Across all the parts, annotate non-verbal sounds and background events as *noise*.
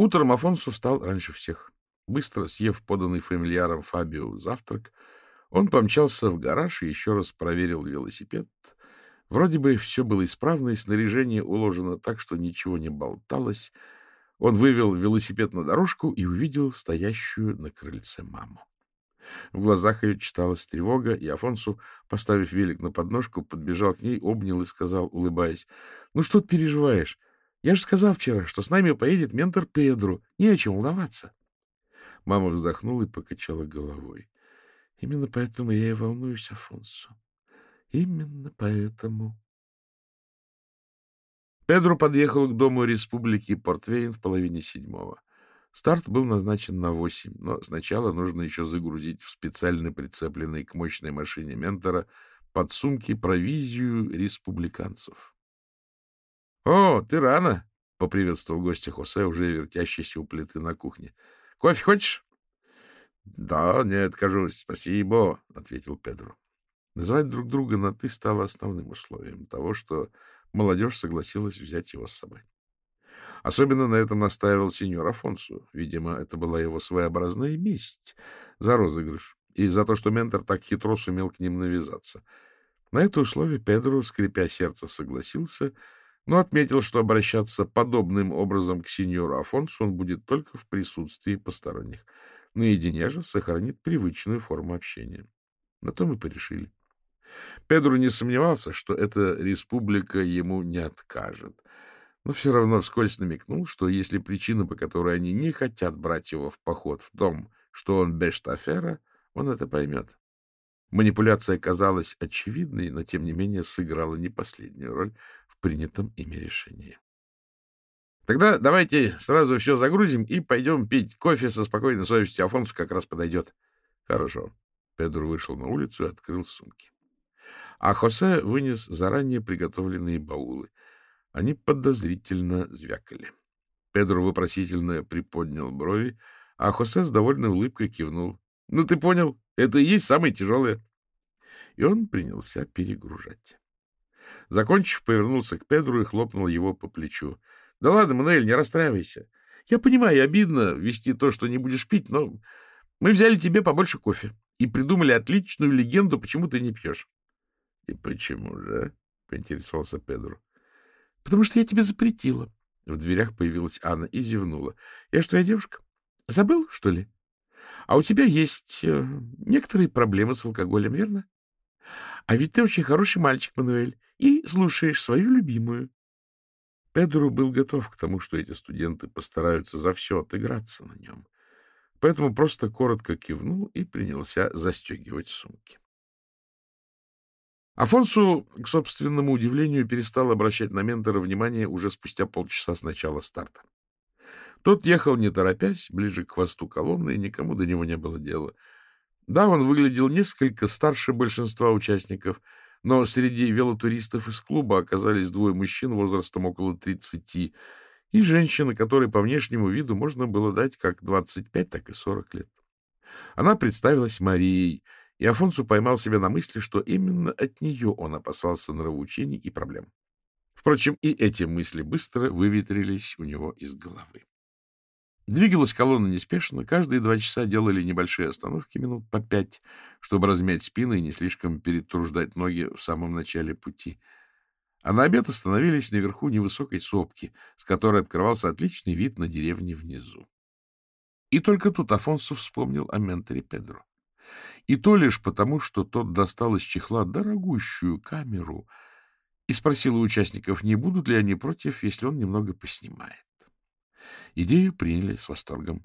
Утром Афонсу встал раньше всех. Быстро съев поданный фамильяром Фабио завтрак, он помчался в гараж и еще раз проверил велосипед. Вроде бы все было исправно, и снаряжение уложено так, что ничего не болталось. Он вывел велосипед на дорожку и увидел стоящую на крыльце маму. В глазах ее читалась тревога, и Афонсу, поставив велик на подножку, подбежал к ней, обнял и сказал, улыбаясь, — Ну что ты переживаешь? Я же сказал вчера, что с нами поедет ментор Педру. Не о чем волноваться. Мама вздохнула и покачала головой. — Именно поэтому я и волнуюсь, Афонсу. Именно поэтому. Педро подъехал к дому республики Портвейн в половине седьмого. Старт был назначен на восемь, но сначала нужно еще загрузить в специально прицепленной к мощной машине ментора подсумки провизию республиканцев. — О, ты рано! — поприветствовал гостя Хосе, уже вертящийся у плиты на кухне. — Кофе хочешь? — Да, не откажусь, спасибо, — ответил Педро. Называть друг друга на «ты» стало основным условием того, что молодежь согласилась взять его с собой. Особенно на этом настаивал сеньор Афонсу. Видимо, это была его своеобразная месть за розыгрыш и за то, что ментор так хитро сумел к ним навязаться. На это условие Педро, скрипя сердце, согласился, но отметил, что обращаться подобным образом к сеньору Афонсу он будет только в присутствии посторонних. Наедине же сохранит привычную форму общения. На то мы порешили. Педро не сомневался, что эта республика ему не откажет — но все равно вскользь намекнул, что если причина, по которой они не хотят брать его в поход, в том, что он бештафера, он это поймет. Манипуляция казалась очевидной, но, тем не менее, сыграла не последнюю роль принятом ими решении. — Тогда давайте сразу все загрузим и пойдем пить кофе со спокойной совестью. Афонсу как раз подойдет. — Хорошо. Педро вышел на улицу и открыл сумки. А Хосе вынес заранее приготовленные баулы — они подозрительно звякали. Педро вопросительно приподнял брови, а Хосе с довольной улыбкой кивнул. — Ну, ты понял, это и есть самое тяжелое. И он принялся перегружать. Закончив, повернулся к Педру и хлопнул его по плечу. — Да ладно, Мануэль, не расстраивайся. Я понимаю, обидно вести то, что не будешь пить, но мы взяли тебе побольше кофе и придумали отличную легенду, почему ты не пьешь. — И почему же? — поинтересовался Педро. — Потому что я тебе запретила. В дверях появилась Анна и зевнула. — Я что, твоя девушка? Забыл, что ли? А у тебя есть э, некоторые проблемы с алкоголем, верно? А ведь ты очень хороший мальчик, Мануэль, и слушаешь свою любимую. Педро был готов к тому, что эти студенты постараются за все отыграться на нем. Поэтому просто коротко кивнул и принялся застегивать сумки. Афонсу, к собственному удивлению, перестал обращать на ментора внимание уже спустя полчаса с начала старта. Тот ехал не торопясь, ближе к хвосту колонны, и никому до него не было дела. Да, он выглядел несколько старше большинства участников, но среди велотуристов из клуба оказались двое мужчин возрастом около 30 и женщина, которой по внешнему виду можно было дать как 25, так и 40 лет. Она представилась Марией — и Афонсу поймал себя на мысли, что именно от нее он опасался нравоучений и проблем. Впрочем, и эти мысли быстро выветрились у него из головы. Двигалась колонна неспешно, каждые два часа делали небольшие остановки минут по пять, чтобы размять спины и не слишком перетруждать ноги в самом начале пути. А на обед остановились наверху невысокой сопки, с которой открывался отличный вид на деревни внизу. И только тут Афонсу вспомнил о менторе Педро. И то лишь потому, что тот достал из чехла дорогущую камеру и спросил у участников, не будут ли они против, если он немного поснимает. Идею приняли с восторгом.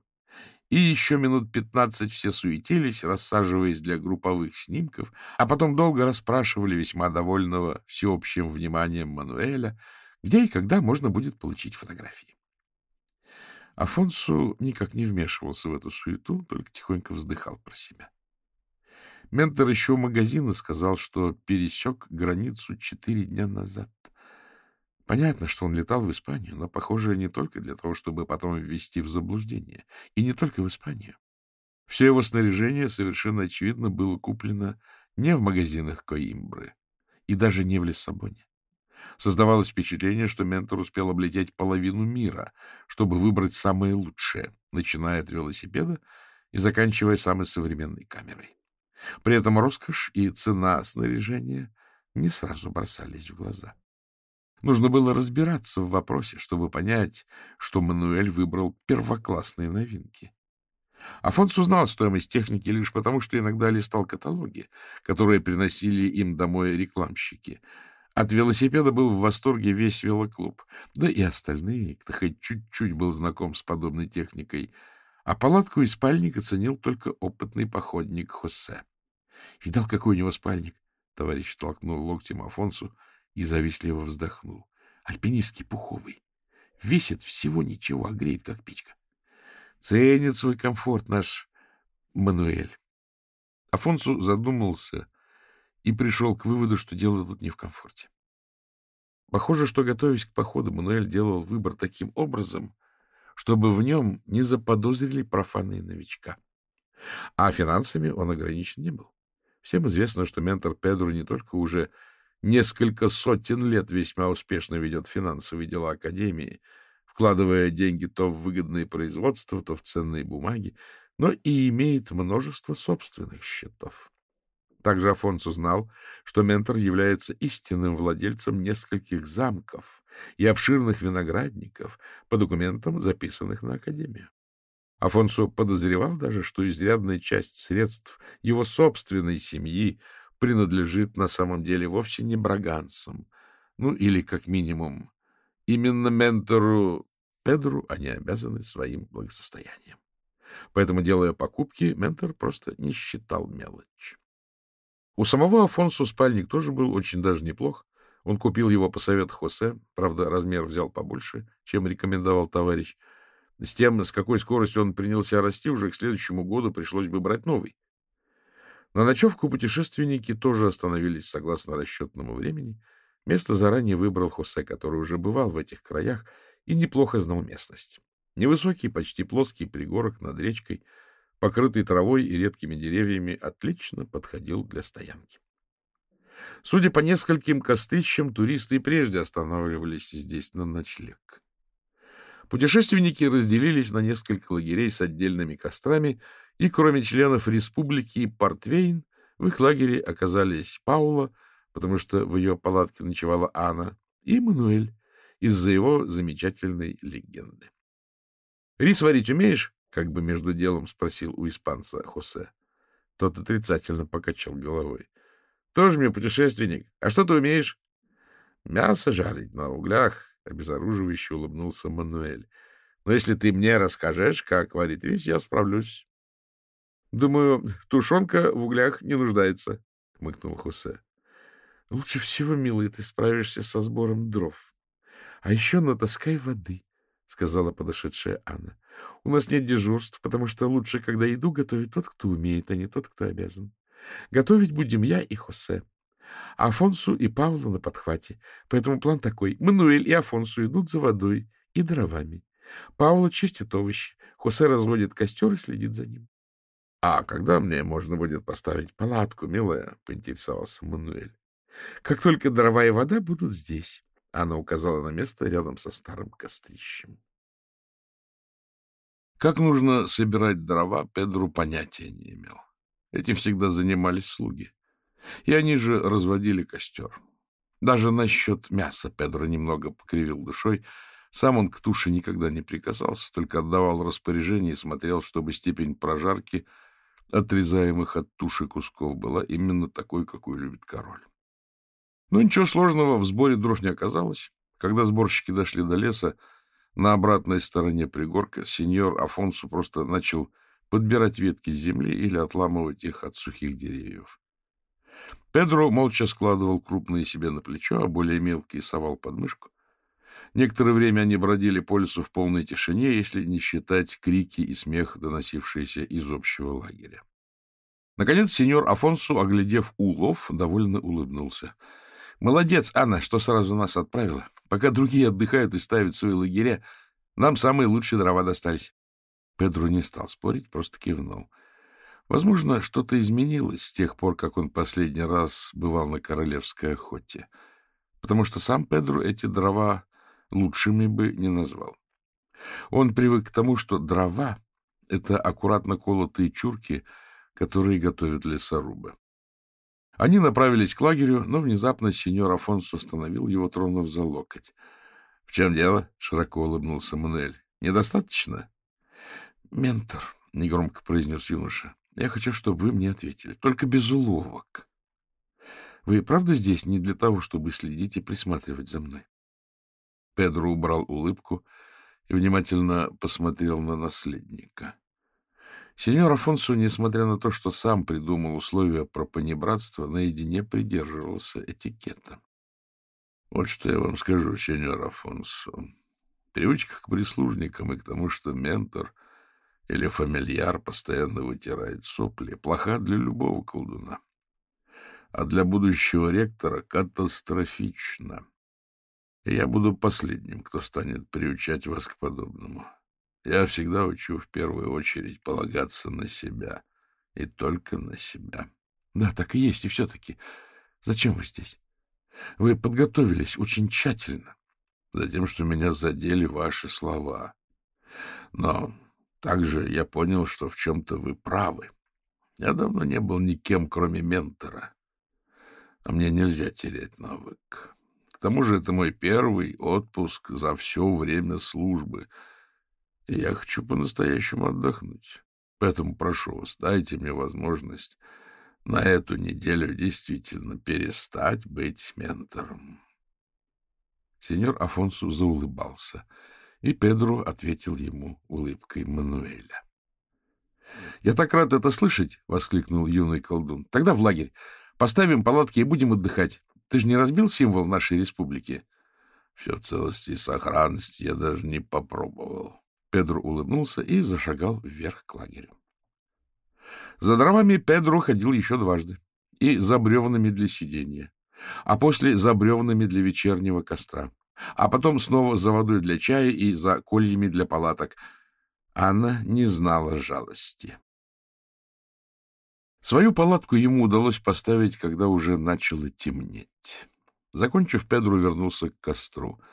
И еще минут пятнадцать все суетились, рассаживаясь для групповых снимков, а потом долго расспрашивали весьма довольного всеобщим вниманием Мануэля, где и когда можно будет получить фотографии. Афонсу никак не вмешивался в эту суету, только тихонько вздыхал про себя. Ментор еще у магазина сказал, что пересек границу четыре дня назад. Понятно, что он летал в Испанию, но, похоже, не только для того, чтобы потом ввести в заблуждение. И не только в Испанию. Все его снаряжение совершенно очевидно было куплено не в магазинах Коимбры и даже не в Лиссабоне. Создавалось впечатление, что ментор успел облететь половину мира, чтобы выбрать самое лучшее, начиная от велосипеда и заканчивая самой современной камерой. При этом роскошь и цена снаряжения не сразу бросались в глаза. Нужно было разбираться в вопросе, чтобы понять, что Мануэль выбрал первоклассные новинки. Афонс узнал стоимость техники лишь потому, что иногда листал каталоги, которые приносили им домой рекламщики. От велосипеда был в восторге весь велоклуб, да и остальные, кто хоть чуть-чуть был знаком с подобной техникой, а палатку и спальник оценил только опытный походник Хосе. Видал, какой у него спальник? Товарищ толкнул локтем Афонсу и завистливо вздохнул. Альпинистский пуховый. Весит всего ничего, а греет, как печка. Ценит свой комфорт наш Мануэль. Афонсу задумался и пришел к выводу, что дело тут не в комфорте. Похоже, что, готовясь к походу, Мануэль делал выбор таким образом, чтобы в нем не заподозрили профаны новичка. А финансами он ограничен не был. Всем известно, что ментор Педру не только уже несколько сотен лет весьма успешно ведет финансовые дела Академии, вкладывая деньги то в выгодные производства, то в ценные бумаги, но и имеет множество собственных счетов. Также Афонс узнал, что ментор является истинным владельцем нескольких замков и обширных виноградников по документам, записанных на Академию. Афонсо подозревал даже, что изрядная часть средств его собственной семьи принадлежит на самом деле вовсе не браганцам, ну или, как минимум, именно ментору Педру они обязаны своим благосостоянием. Поэтому, делая покупки, ментор просто не считал мелочь. У самого Афонсу спальник тоже был очень даже неплох. Он купил его по совету Хосе, правда, размер взял побольше, чем рекомендовал товарищ, с тем, с какой скоростью он принялся расти, уже к следующему году пришлось бы брать новый. На ночевку путешественники тоже остановились согласно расчетному времени. Место заранее выбрал Хосе, который уже бывал в этих краях и неплохо знал местность. Невысокий, почти плоский пригорок над речкой, покрытый травой и редкими деревьями, отлично подходил для стоянки. Судя по нескольким костыщам, туристы и прежде останавливались здесь на ночлег. Путешественники разделились на несколько лагерей с отдельными кострами, и кроме членов республики Портвейн, в их лагере оказались Паула, потому что в ее палатке ночевала Анна, и Мануэль из-за его замечательной легенды. — Рис варить умеешь? — как бы между делом спросил у испанца Хосе. Тот отрицательно покачал головой. — Тоже мне путешественник. А что ты умеешь? — Мясо жарить на углях, — обезоруживающе улыбнулся Мануэль. — Но если ты мне расскажешь, как варить рис, я справлюсь. — Думаю, тушенка в углях не нуждается, — хмыкнул Хосе. — Лучше всего, милый, ты справишься со сбором дров. А еще натаскай воды, — сказала подошедшая Анна. — У нас нет дежурств, потому что лучше, когда еду готовит тот, кто умеет, а не тот, кто обязан. Готовить будем я и Хосе. Афонсу и Паула на подхвате. Поэтому план такой. Мануэль и Афонсу идут за водой и дровами. Паула чистит овощи. Хосе разводит костер и следит за ним. — А когда мне можно будет поставить палатку, милая? — поинтересовался Мануэль. — Как только дрова и вода будут здесь. Она указала на место рядом со старым кострищем. Как нужно собирать дрова, Педру понятия не имел. Этим всегда занимались слуги. И они же разводили костер. Даже насчет мяса Педро немного покривил душой. Сам он к туше никогда не прикасался, только отдавал распоряжение и смотрел, чтобы степень прожарки отрезаемых от туши кусков была именно такой, какую любит король. Но ничего сложного в сборе дров не оказалось. Когда сборщики дошли до леса, на обратной стороне пригорка сеньор Афонсу просто начал подбирать ветки с земли или отламывать их от сухих деревьев. Педро молча складывал крупные себе на плечо, а более мелкие совал под мышку. Некоторое время они бродили по лесу в полной тишине, если не считать крики и смех, доносившиеся из общего лагеря. Наконец сеньор Афонсу, оглядев улов, довольно улыбнулся. — Молодец, Анна, что сразу нас отправила. Пока другие отдыхают и ставят свои лагеря, нам самые лучшие дрова достались. Педро не стал спорить, просто кивнул. — Возможно, что-то изменилось с тех пор, как он последний раз бывал на королевской охоте. потому что сам Педро эти дрова лучшими бы не назвал. Он привык к тому, что дрова — это аккуратно колотые чурки, которые готовят лесорубы. Они направились к лагерю, но внезапно сеньор Афонсо остановил его, тронув за локоть. — В чем дело? — широко улыбнулся Мануэль. — Недостаточно? — Ментор, — негромко произнес юноша, — я хочу, чтобы вы мне ответили. Только без уловок. Вы правда здесь не для того, чтобы следить и присматривать за мной? Педро убрал улыбку и внимательно посмотрел на наследника. Сеньор Афонсо, несмотря на то, что сам придумал условия про понебратство, наедине придерживался этикета. — Вот что я вам скажу, сеньор Афонсо. Привычка к прислужникам и к тому, что ментор или фамильяр постоянно вытирает сопли, плоха для любого колдуна. А для будущего ректора катастрофично. И я буду последним, кто станет приучать вас к подобному. Я всегда учу в первую очередь полагаться на себя. И только на себя. Да, так и есть. И все-таки зачем вы здесь? Вы подготовились очень тщательно. Затем, что меня задели ваши слова. Но также я понял, что в чем-то вы правы. Я давно не был никем, кроме ментора. А мне нельзя терять навык. К тому же это мой первый отпуск за все время службы — я хочу по-настоящему отдохнуть. Поэтому прошу вас, дайте мне возможность на эту неделю действительно перестать быть ментором. Сеньор Афонсу заулыбался, и Педро ответил ему улыбкой Мануэля. — Я так рад это слышать! — воскликнул юный колдун. — Тогда в лагерь. Поставим палатки и будем отдыхать. Ты же не разбил символ нашей республики? — Все в целости и сохранности я даже не попробовал. Педро улыбнулся и зашагал вверх к лагерю. За дровами Педро ходил еще дважды. И за бревнами для сидения. А после за бревнами для вечернего костра. А потом снова за водой для чая и за кольями для палаток. Анна не знала жалости. Свою палатку ему удалось поставить, когда уже начало темнеть. Закончив, Педро вернулся к костру —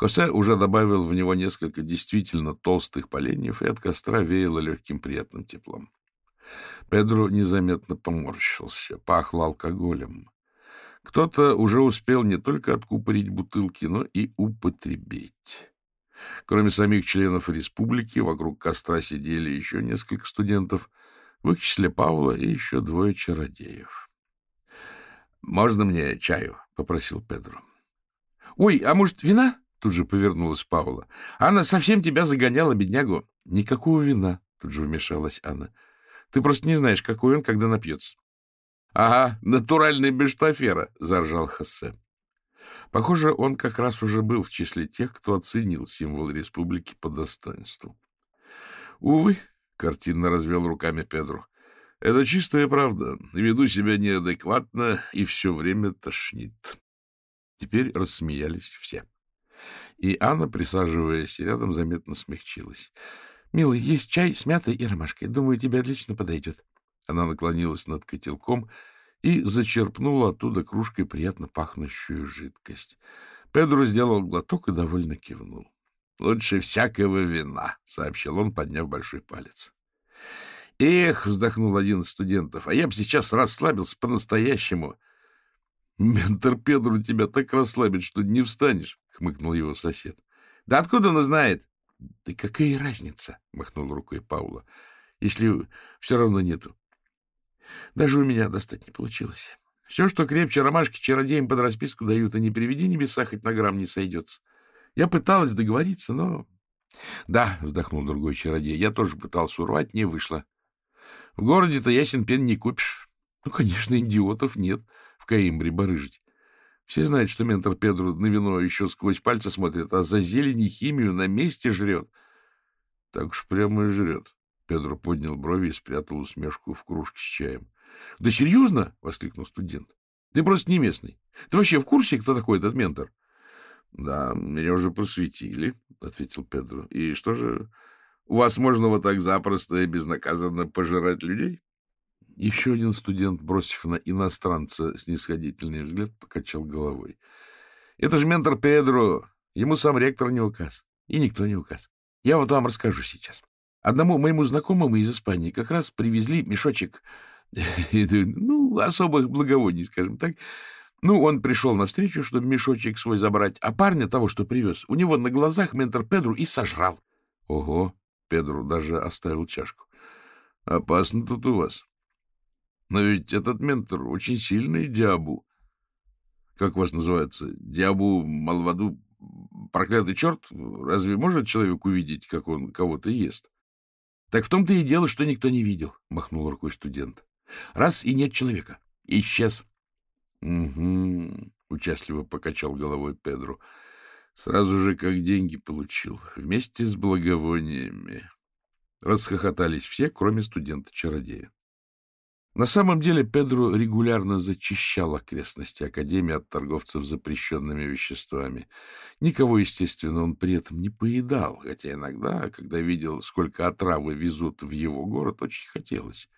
Хосе уже добавил в него несколько действительно толстых поленьев, и от костра веяло легким приятным теплом. Педро незаметно поморщился, пахло алкоголем. Кто-то уже успел не только откупорить бутылки, но и употребить. Кроме самих членов республики, вокруг костра сидели еще несколько студентов, в их числе Павла и еще двое чародеев. — Можно мне чаю? — попросил Педро. — Ой, а может, вина? Тут же повернулась Павла. Анна совсем тебя загоняла, беднягу. Никакого вина, тут же вмешалась Анна. Ты просто не знаешь, какой он, когда напьется. — Ага, натуральный бештафера, — заржал Хоссе. Похоже, он как раз уже был в числе тех, кто оценил символ республики по достоинству. — Увы, — картинно развел руками Педро, — это чистая правда. Веду себя неадекватно и все время тошнит. Теперь рассмеялись все. И Анна, присаживаясь рядом, заметно смягчилась. — Милый, есть чай с мятой и ромашкой. Думаю, тебе отлично подойдет. Она наклонилась над котелком и зачерпнула оттуда кружкой приятно пахнущую жидкость. Педро сделал глоток и довольно кивнул. — Лучше всякого вина, — сообщил он, подняв большой палец. — Эх, — вздохнул один из студентов, — а я бы сейчас расслабился по-настоящему. — Ментор Педро тебя так расслабит, что не встанешь хмыкнул его сосед. — Да откуда он знает? — Да какая разница? — махнул рукой Паула. — Если все равно нету. Даже у меня достать не получилось. Все, что крепче ромашки, чародеям под расписку дают, и не приведи небеса, хоть на грамм не сойдется. Я пыталась договориться, но... — Да, — вздохнул другой чародей, — я тоже пытался урвать, не вышло. В городе-то ясен пен не купишь. Ну, конечно, идиотов нет в Каимбре барыжить. Все знают, что ментор Педро на вино еще сквозь пальцы смотрит, а за зелень и химию на месте жрет. — Так уж прямо и жрет. Педро поднял брови и спрятал усмешку в кружке с чаем. — Да серьезно? — воскликнул студент. — Ты просто не местный. Ты вообще в курсе, кто такой этот ментор? — Да, меня уже просветили, — ответил Педро. — И что же, у вас можно вот так запросто и безнаказанно пожирать людей? Еще один студент, бросив на иностранца снисходительный взгляд, покачал головой. Это же ментор Педро. Ему сам ректор не указ. И никто не указ. Я вот вам расскажу сейчас. Одному моему знакомому из Испании как раз привезли мешочек, *laughs* ну, особых благовоний, скажем так. Ну, он пришел навстречу, чтобы мешочек свой забрать, а парня того, что привез, у него на глазах ментор Педру и сожрал. Ого, Педру даже оставил чашку. Опасно тут у вас. Но ведь этот ментор очень сильный диабу. Как вас называется? Диабу Малваду проклятый черт? Разве может человек увидеть, как он кого-то ест? — Так в том-то и дело, что никто не видел, — махнул рукой студент. — Раз и нет человека. Исчез. — Угу, — участливо покачал головой Педру. Сразу же как деньги получил, вместе с благовониями. Расхохотались все, кроме студента-чародея. На самом деле Педро регулярно зачищал окрестности Академии от торговцев запрещенными веществами. Никого, естественно, он при этом не поедал, хотя иногда, когда видел, сколько отравы везут в его город, очень хотелось.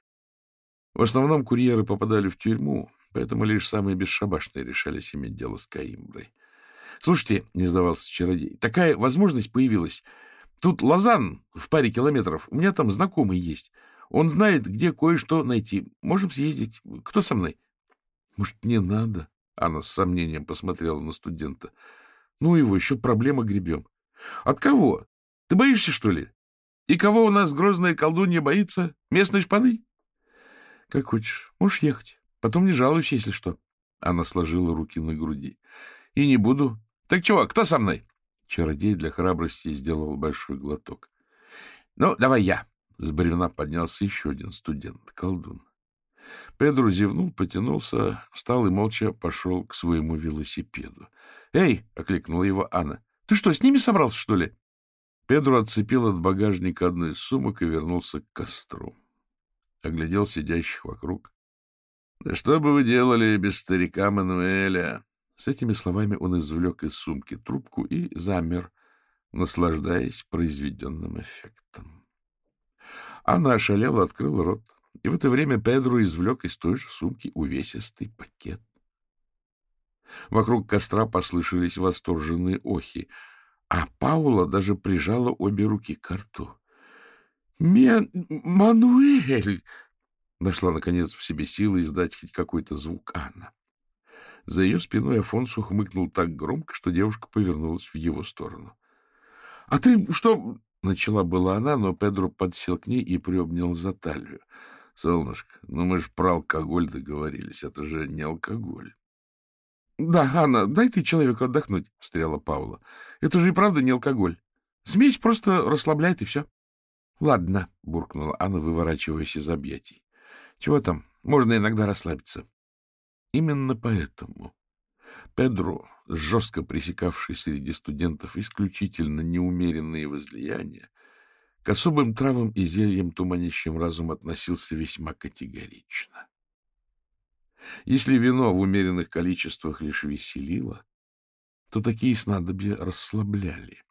В основном курьеры попадали в тюрьму, поэтому лишь самые бесшабашные решались иметь дело с Каимброй. — Слушайте, — не сдавался чародей, — такая возможность появилась. Тут Лозан в паре километров, у меня там знакомый есть. Он знает, где кое-что найти. Можем съездить. Кто со мной? — Может, не надо? Анна с сомнением посмотрела на студента. — Ну его, еще проблема гребем. — От кого? Ты боишься, что ли? И кого у нас грозная колдунья боится? Местной шпаны? — Как хочешь. Можешь ехать. Потом не жалуйся, если что. Она сложила руки на груди. — И не буду. — Так чего, кто со мной? Чародей для храбрости сделал большой глоток. — Ну, давай я. С бревна поднялся еще один студент, колдун. Педро зевнул, потянулся, встал и молча пошел к своему велосипеду. «Эй!» — окликнула его Анна. «Ты что, с ними собрался, что ли?» Педро отцепил от багажника одну из сумок и вернулся к костру. Оглядел сидящих вокруг. «Да что бы вы делали без старика Мануэля?» С этими словами он извлек из сумки трубку и замер, наслаждаясь произведенным эффектом. Она ошалела, открыла рот. И в это время Педро извлек из той же сумки увесистый пакет. Вокруг костра послышались восторженные охи, а Паула даже прижала обе руки к рту. — Мануэль! — нашла, наконец, в себе силы издать хоть какой-то звук Анна. За ее спиной Афонсу хмыкнул так громко, что девушка повернулась в его сторону. — А ты что, — начала была она, но Педро подсел к ней и приобнял за талию. — Солнышко, ну мы же про алкоголь договорились. Это же не алкоголь. — Да, Анна, дай ты человеку отдохнуть, — встряла Павла. — Это же и правда не алкоголь. Смесь просто расслабляет, и все. — Ладно, — буркнула Анна, выворачиваясь из объятий. — Чего там? Можно иногда расслабиться. Именно поэтому Педро, жестко пресекавший среди студентов исключительно неумеренные возлияния, к особым травам и зельям, туманящим разум, относился весьма категорично. Если вино в умеренных количествах лишь веселило, то такие снадобья расслабляли,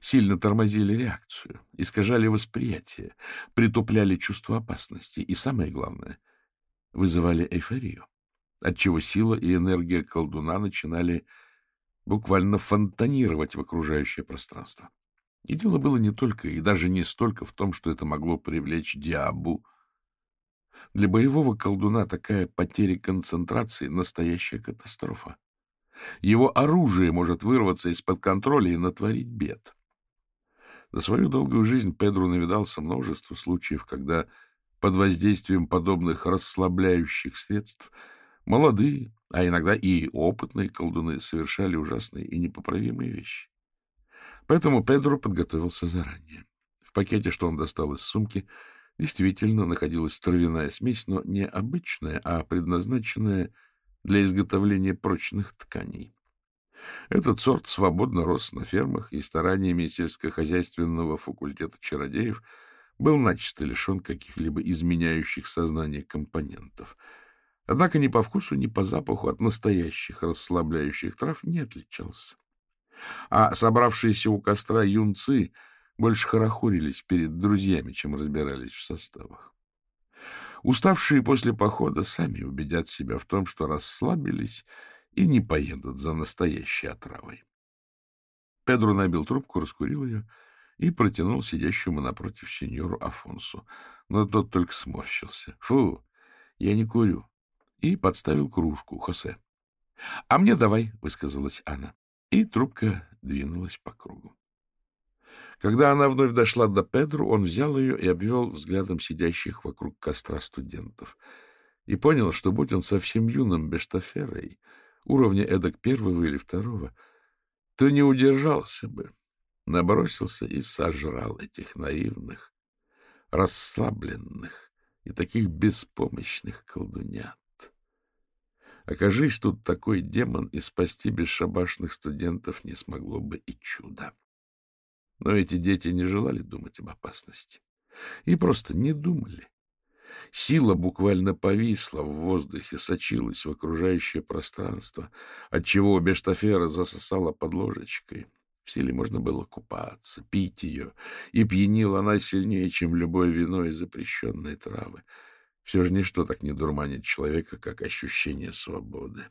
сильно тормозили реакцию, искажали восприятие, притупляли чувство опасности и, самое главное, вызывали эйфорию отчего сила и энергия колдуна начинали буквально фонтанировать в окружающее пространство. И дело было не только и даже не столько в том, что это могло привлечь диабу. Для боевого колдуна такая потеря концентрации — настоящая катастрофа. Его оружие может вырваться из-под контроля и натворить бед. За свою долгую жизнь Педро навидался множество случаев, когда под воздействием подобных расслабляющих средств — Молодые, а иногда и опытные колдуны совершали ужасные и непоправимые вещи. Поэтому Педро подготовился заранее. В пакете, что он достал из сумки, действительно находилась травяная смесь, но не обычная, а предназначенная для изготовления прочных тканей. Этот сорт свободно рос на фермах, и стараниями сельскохозяйственного факультета чародеев был начисто лишен каких-либо изменяющих сознание компонентов — Однако ни по вкусу, ни по запаху от настоящих расслабляющих трав не отличался. А собравшиеся у костра юнцы больше хорохорились перед друзьями, чем разбирались в составах. Уставшие после похода сами убедят себя в том, что расслабились и не поедут за настоящей отравой. Педро набил трубку, раскурил ее и протянул сидящему напротив сеньору Афонсу. Но тот только сморщился. — Фу, я не курю. И подставил кружку Хосе. — А мне давай, — высказалась она. И трубка двинулась по кругу. Когда она вновь дошла до Педру, он взял ее и обвел взглядом сидящих вокруг костра студентов. И понял, что будь он совсем юным Бештаферой, уровня эдак первого или второго, то не удержался бы, набросился и сожрал этих наивных, расслабленных и таких беспомощных колдунят. Окажись тут такой демон, и спасти бесшабашных студентов не смогло бы и чудо. Но эти дети не желали думать об опасности. И просто не думали. Сила буквально повисла в воздухе, сочилась в окружающее пространство, отчего обе штафера засосала под ложечкой. В силе можно было купаться, пить ее, и пьянила она сильнее, чем любое вино и запрещенные травы. Все же ничто так не дурманит человека, как ощущение свободы.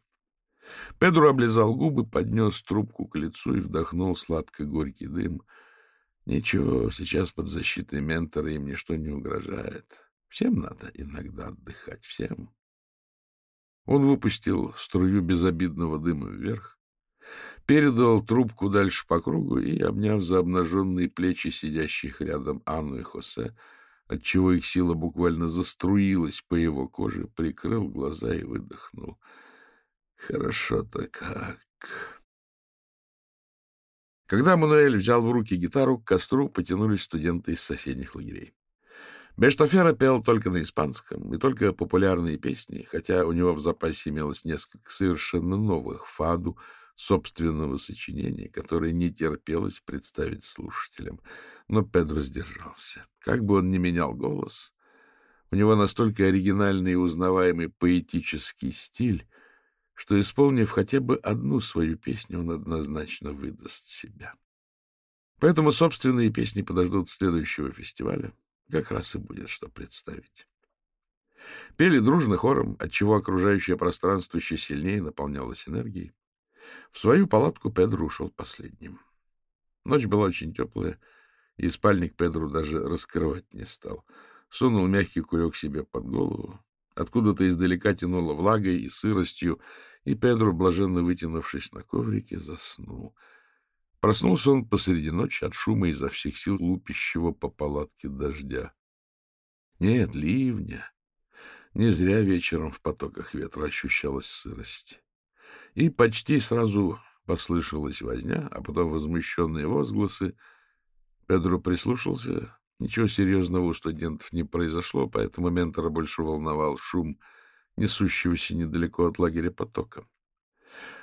Педро облизал губы, поднес трубку к лицу и вдохнул сладко-горький дым. Ничего, сейчас под защитой ментора им ничто не угрожает. Всем надо иногда отдыхать, всем. Он выпустил струю безобидного дыма вверх, передал трубку дальше по кругу и, обняв за обнаженные плечи сидящих рядом Анну и Хосе, отчего их сила буквально заструилась по его коже, прикрыл глаза и выдохнул. Хорошо-то как. Когда Мануэль взял в руки гитару, к костру потянулись студенты из соседних лагерей. Бештофера пел только на испанском и только популярные песни, хотя у него в запасе имелось несколько совершенно новых фаду собственного сочинения, которые не терпелось представить слушателям. Но Педро сдержался. Как бы он ни менял голос, у него настолько оригинальный и узнаваемый поэтический стиль, что, исполнив хотя бы одну свою песню, он однозначно выдаст себя. Поэтому собственные песни подождут следующего фестиваля, как раз и будет что представить. Пели дружно хором, отчего окружающее пространство еще сильнее наполнялось энергией. В свою палатку Педро ушел последним. Ночь была очень теплая, и спальник Педру даже раскрывать не стал. Сунул мягкий курек себе под голову. Откуда-то издалека тянуло влагой и сыростью, и Педро, блаженно вытянувшись на коврике, заснул — Проснулся он посреди ночи от шума изо всех сил лупящего по палатке дождя. Нет, ливня. Не зря вечером в потоках ветра ощущалась сырость. И почти сразу послышалась возня, а потом возмущенные возгласы. Педро прислушался. Ничего серьезного у студентов не произошло, поэтому ментора больше волновал шум несущегося недалеко от лагеря потока.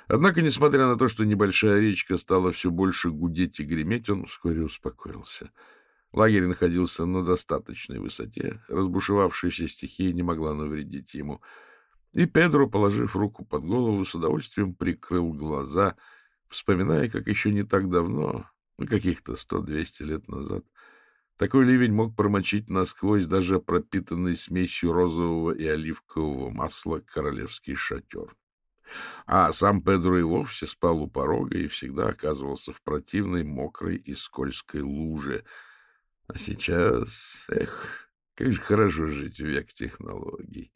Однако, несмотря на то, что небольшая речка стала все больше гудеть и греметь, он вскоре успокоился. Лагерь находился на достаточной высоте, разбушевавшаяся стихия не могла навредить ему. И Педро, положив руку под голову, с удовольствием прикрыл глаза, вспоминая, как еще не так давно, ну, каких-то сто-двести лет назад, такой ливень мог промочить насквозь даже пропитанный смесью розового и оливкового масла королевский шатер. А сам Педро и вовсе спал у порога и всегда оказывался в противной, мокрой и скользкой луже. А сейчас, эх, как же хорошо жить в век технологий.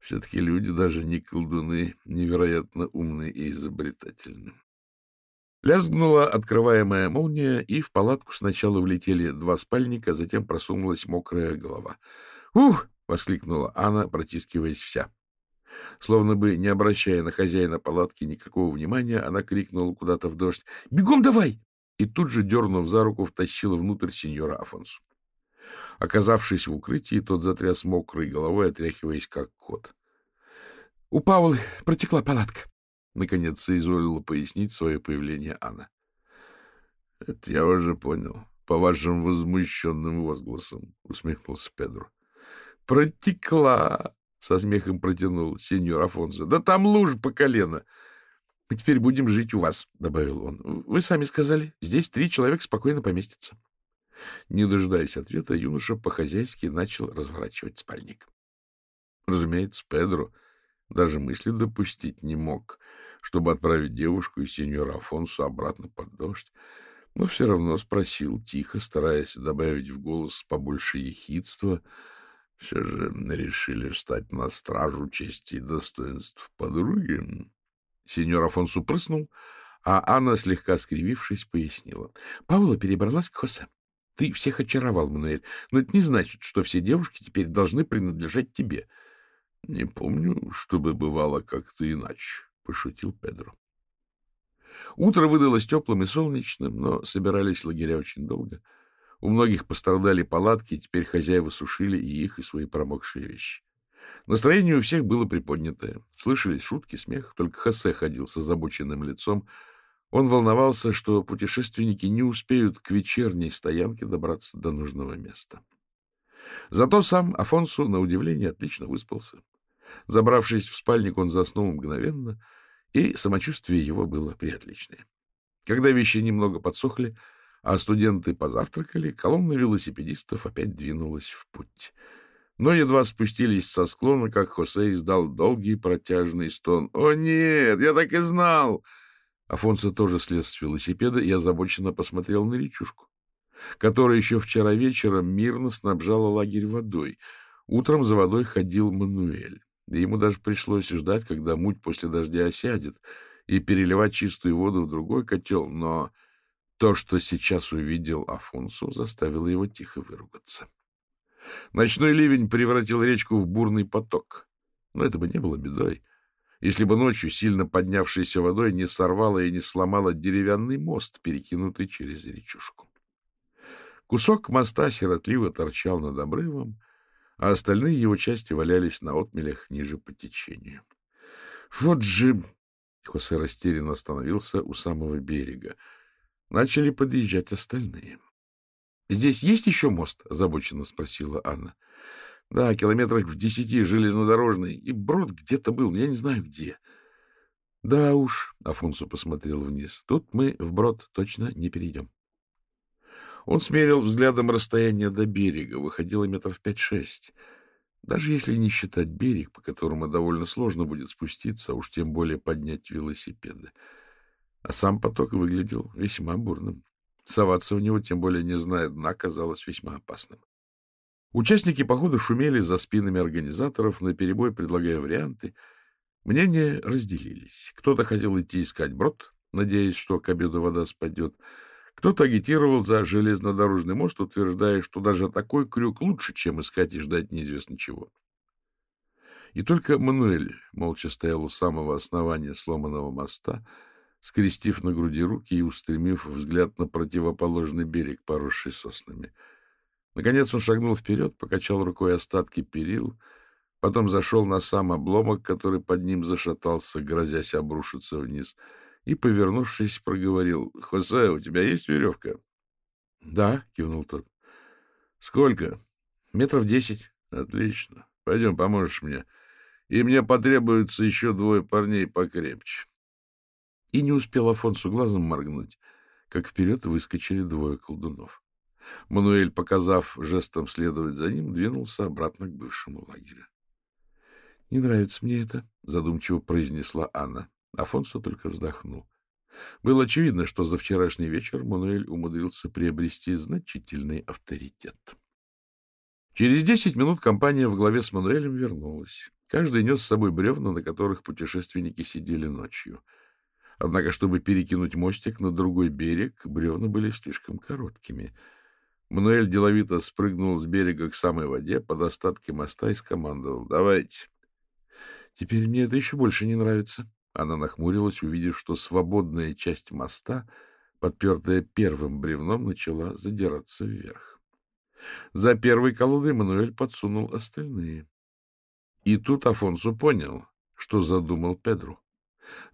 Все-таки люди, даже не колдуны, невероятно умные и изобретательны. Лязгнула открываемая молния, и в палатку сначала влетели два спальника, затем просунулась мокрая голова. «Ух!» — воскликнула Анна, протискиваясь вся. Словно бы не обращая на хозяина палатки никакого внимания, она крикнула куда-то в дождь «Бегом давай!» и тут же, дернув за руку, втащила внутрь сеньора Афонсу. Оказавшись в укрытии, тот затряс мокрой головой, отряхиваясь как кот. — У Паулы протекла палатка. Наконец соизволила пояснить свое появление Анна. — Это я уже понял. По вашим возмущенным возгласам, — усмехнулся Педро. — Протекла! со смехом протянул сеньор Афонсо. — Да там луж по колено. — Мы теперь будем жить у вас, — добавил он. — Вы сами сказали, здесь три человека спокойно поместятся. Не дожидаясь ответа, юноша по-хозяйски начал разворачивать спальник. Разумеется, Педро даже мысли допустить не мог, чтобы отправить девушку и сеньора Афонсу обратно под дождь, но все равно спросил тихо, стараясь добавить в голос побольше ехидства. Все же решили встать на стражу чести и достоинств подруги. Сеньор Афонсу прыснул, а Анна, слегка скривившись, пояснила. — Паула перебралась к Хосе. Ты всех очаровал, Мануэль, но это не значит, что все девушки теперь должны принадлежать тебе. — Не помню, чтобы бывало как-то иначе, — пошутил Педро. Утро выдалось теплым и солнечным, но собирались лагеря очень долго. У многих пострадали палатки, и теперь хозяева сушили и их, и свои промокшие вещи. Настроение у всех было приподнятое. Слышались шутки, смех. Только Хосе ходил с озабоченным лицом. Он волновался, что путешественники не успеют к вечерней стоянке добраться до нужного места. Зато сам Афонсу, на удивление, отлично выспался. Забравшись в спальник, он заснул мгновенно, и самочувствие его было приотличное. Когда вещи немного подсохли, а студенты позавтракали, колонна велосипедистов опять двинулась в путь. Но едва спустились со склона, как Хосе издал долгий протяжный стон. «О, нет! Я так и знал!» Афонсо тоже слез с велосипеда и озабоченно посмотрел на речушку, которая еще вчера вечером мирно снабжала лагерь водой. Утром за водой ходил Мануэль. И ему даже пришлось ждать, когда муть после дождя осядет, и переливать чистую воду в другой котел, но то, что сейчас увидел Афонсу, заставило его тихо выругаться. Ночной ливень превратил речку в бурный поток. Но это бы не было бедой, если бы ночью сильно поднявшейся водой не сорвало и не сломало деревянный мост, перекинутый через речушку. Кусок моста сиротливо торчал над обрывом, а остальные его части валялись на отмелях ниже по течению. Вот же... Хосе растерянно остановился у самого берега. Начали подъезжать остальные. — Здесь есть еще мост? — озабоченно спросила Анна. — Да, километрах в десяти железнодорожный. И брод где-то был, я не знаю где. — Да уж, — Афонсу посмотрел вниз, — тут мы в брод точно не перейдем. Он смерил взглядом расстояние до берега, выходило метров пять-шесть. Даже если не считать берег, по которому довольно сложно будет спуститься, а уж тем более поднять велосипеды. А сам поток выглядел весьма бурным. Соваться в него, тем более не зная дна, казалось весьма опасным. Участники похода шумели за спинами организаторов, наперебой предлагая варианты. Мнения разделились. Кто-то хотел идти искать брод, надеясь, что к обеду вода спадет, кто-то агитировал за железнодорожный мост, утверждая, что даже такой крюк лучше, чем искать и ждать неизвестно чего. И только Мануэль молча стоял у самого основания сломанного моста, скрестив на груди руки и устремив взгляд на противоположный берег, поросший соснами. Наконец он шагнул вперед, покачал рукой остатки перил, потом зашел на сам обломок, который под ним зашатался, грозясь обрушиться вниз — и, повернувшись, проговорил. — Хосе, у тебя есть веревка? — Да, — кивнул тот. — Сколько? — Метров десять. — Отлично. Пойдем, поможешь мне. И мне потребуется еще двое парней покрепче. И не успел Афонсу глазом моргнуть, как вперед выскочили двое колдунов. Мануэль, показав жестом следовать за ним, двинулся обратно к бывшему лагерю. — Не нравится мне это, — задумчиво произнесла Анна. Афонсо только вздохнул. Было очевидно, что за вчерашний вечер Мануэль умудрился приобрести значительный авторитет. Через десять минут компания в главе с Мануэлем вернулась. Каждый нес с собой бревна, на которых путешественники сидели ночью. Однако, чтобы перекинуть мостик на другой берег, бревна были слишком короткими. Мануэль деловито спрыгнул с берега к самой воде под остатки моста и скомандовал. — Давайте. — Теперь мне это еще больше не нравится, она нахмурилась, увидев, что свободная часть моста, подпертая первым бревном, начала задираться вверх. За первой колодой Мануэль подсунул остальные. И тут Афонсу понял, что задумал Педру.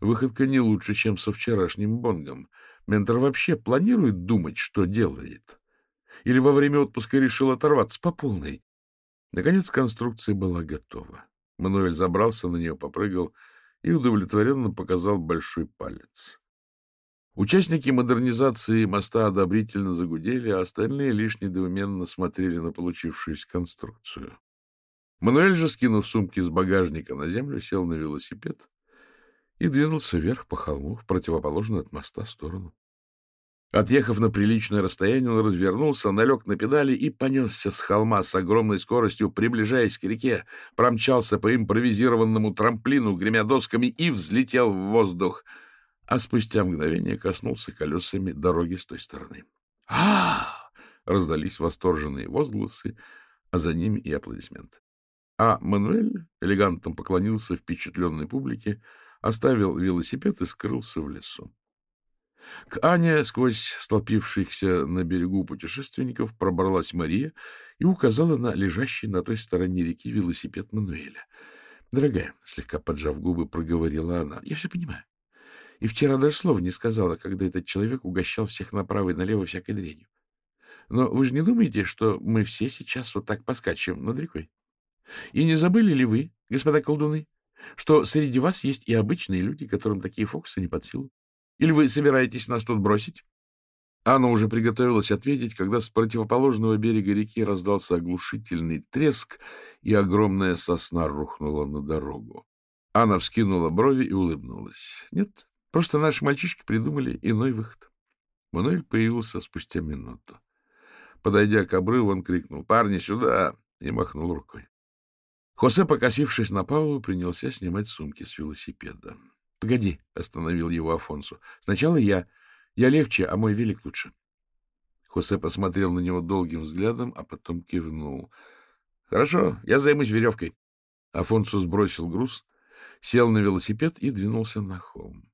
Выходка не лучше, чем со вчерашним бонгом. Ментор вообще планирует думать, что делает. Или во время отпуска решил оторваться по полной. Наконец конструкция была готова. Мануэль забрался на нее, попрыгал — и удовлетворенно показал большой палец. Участники модернизации моста одобрительно загудели, а остальные лишь недоуменно смотрели на получившуюся конструкцию. Мануэль же, скинув сумки с багажника на землю, сел на велосипед и двинулся вверх по холму, в противоположную от моста сторону. Отъехав на приличное расстояние, он развернулся, налег на педали и понесся с холма с огромной скоростью, приближаясь к реке, промчался по импровизированному трамплину, гремя досками, и взлетел в воздух, а спустя мгновение коснулся колесами дороги с той стороны. а раздались восторженные возгласы, а за ними и аплодисменты. А Мануэль элегантно поклонился впечатленной публике, оставил велосипед и скрылся в лесу. К Ане сквозь столпившихся на берегу путешественников пробралась Мария и указала на лежащий на той стороне реки велосипед Мануэля. — Дорогая, — слегка поджав губы, проговорила она, — я все понимаю. И вчера даже слова не сказала, когда этот человек угощал всех направо и налево всякой дрянью. Но вы же не думаете, что мы все сейчас вот так поскачем над рекой? И не забыли ли вы, господа колдуны, что среди вас есть и обычные люди, которым такие фокусы не под силу? Или вы собираетесь нас тут бросить? Анна уже приготовилась ответить, когда с противоположного берега реки раздался оглушительный треск, и огромная сосна рухнула на дорогу. Анна вскинула брови и улыбнулась. Нет, просто наши мальчишки придумали иной выход. Мануэль появился спустя минуту. Подойдя к обрыву, он крикнул «Парни, сюда!» и махнул рукой. Хосе, покосившись на Павлу, принялся снимать сумки с велосипеда. — Погоди, — остановил его Афонсу. — Сначала я. Я легче, а мой велик лучше. Хосе посмотрел на него долгим взглядом, а потом кивнул. — Хорошо, я займусь веревкой. Афонсу сбросил груз, сел на велосипед и двинулся на холм.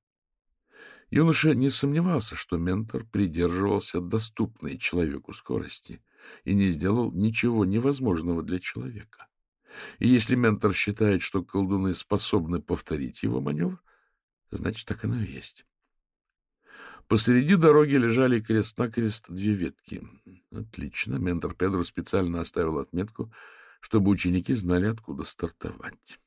Юноша не сомневался, что ментор придерживался доступной человеку скорости и не сделал ничего невозможного для человека. И если ментор считает, что колдуны способны повторить его маневр, Значит, так оно и есть. Посреди дороги лежали крест-накрест две ветки. Отлично. Ментор Педро специально оставил отметку, чтобы ученики знали, откуда стартовать.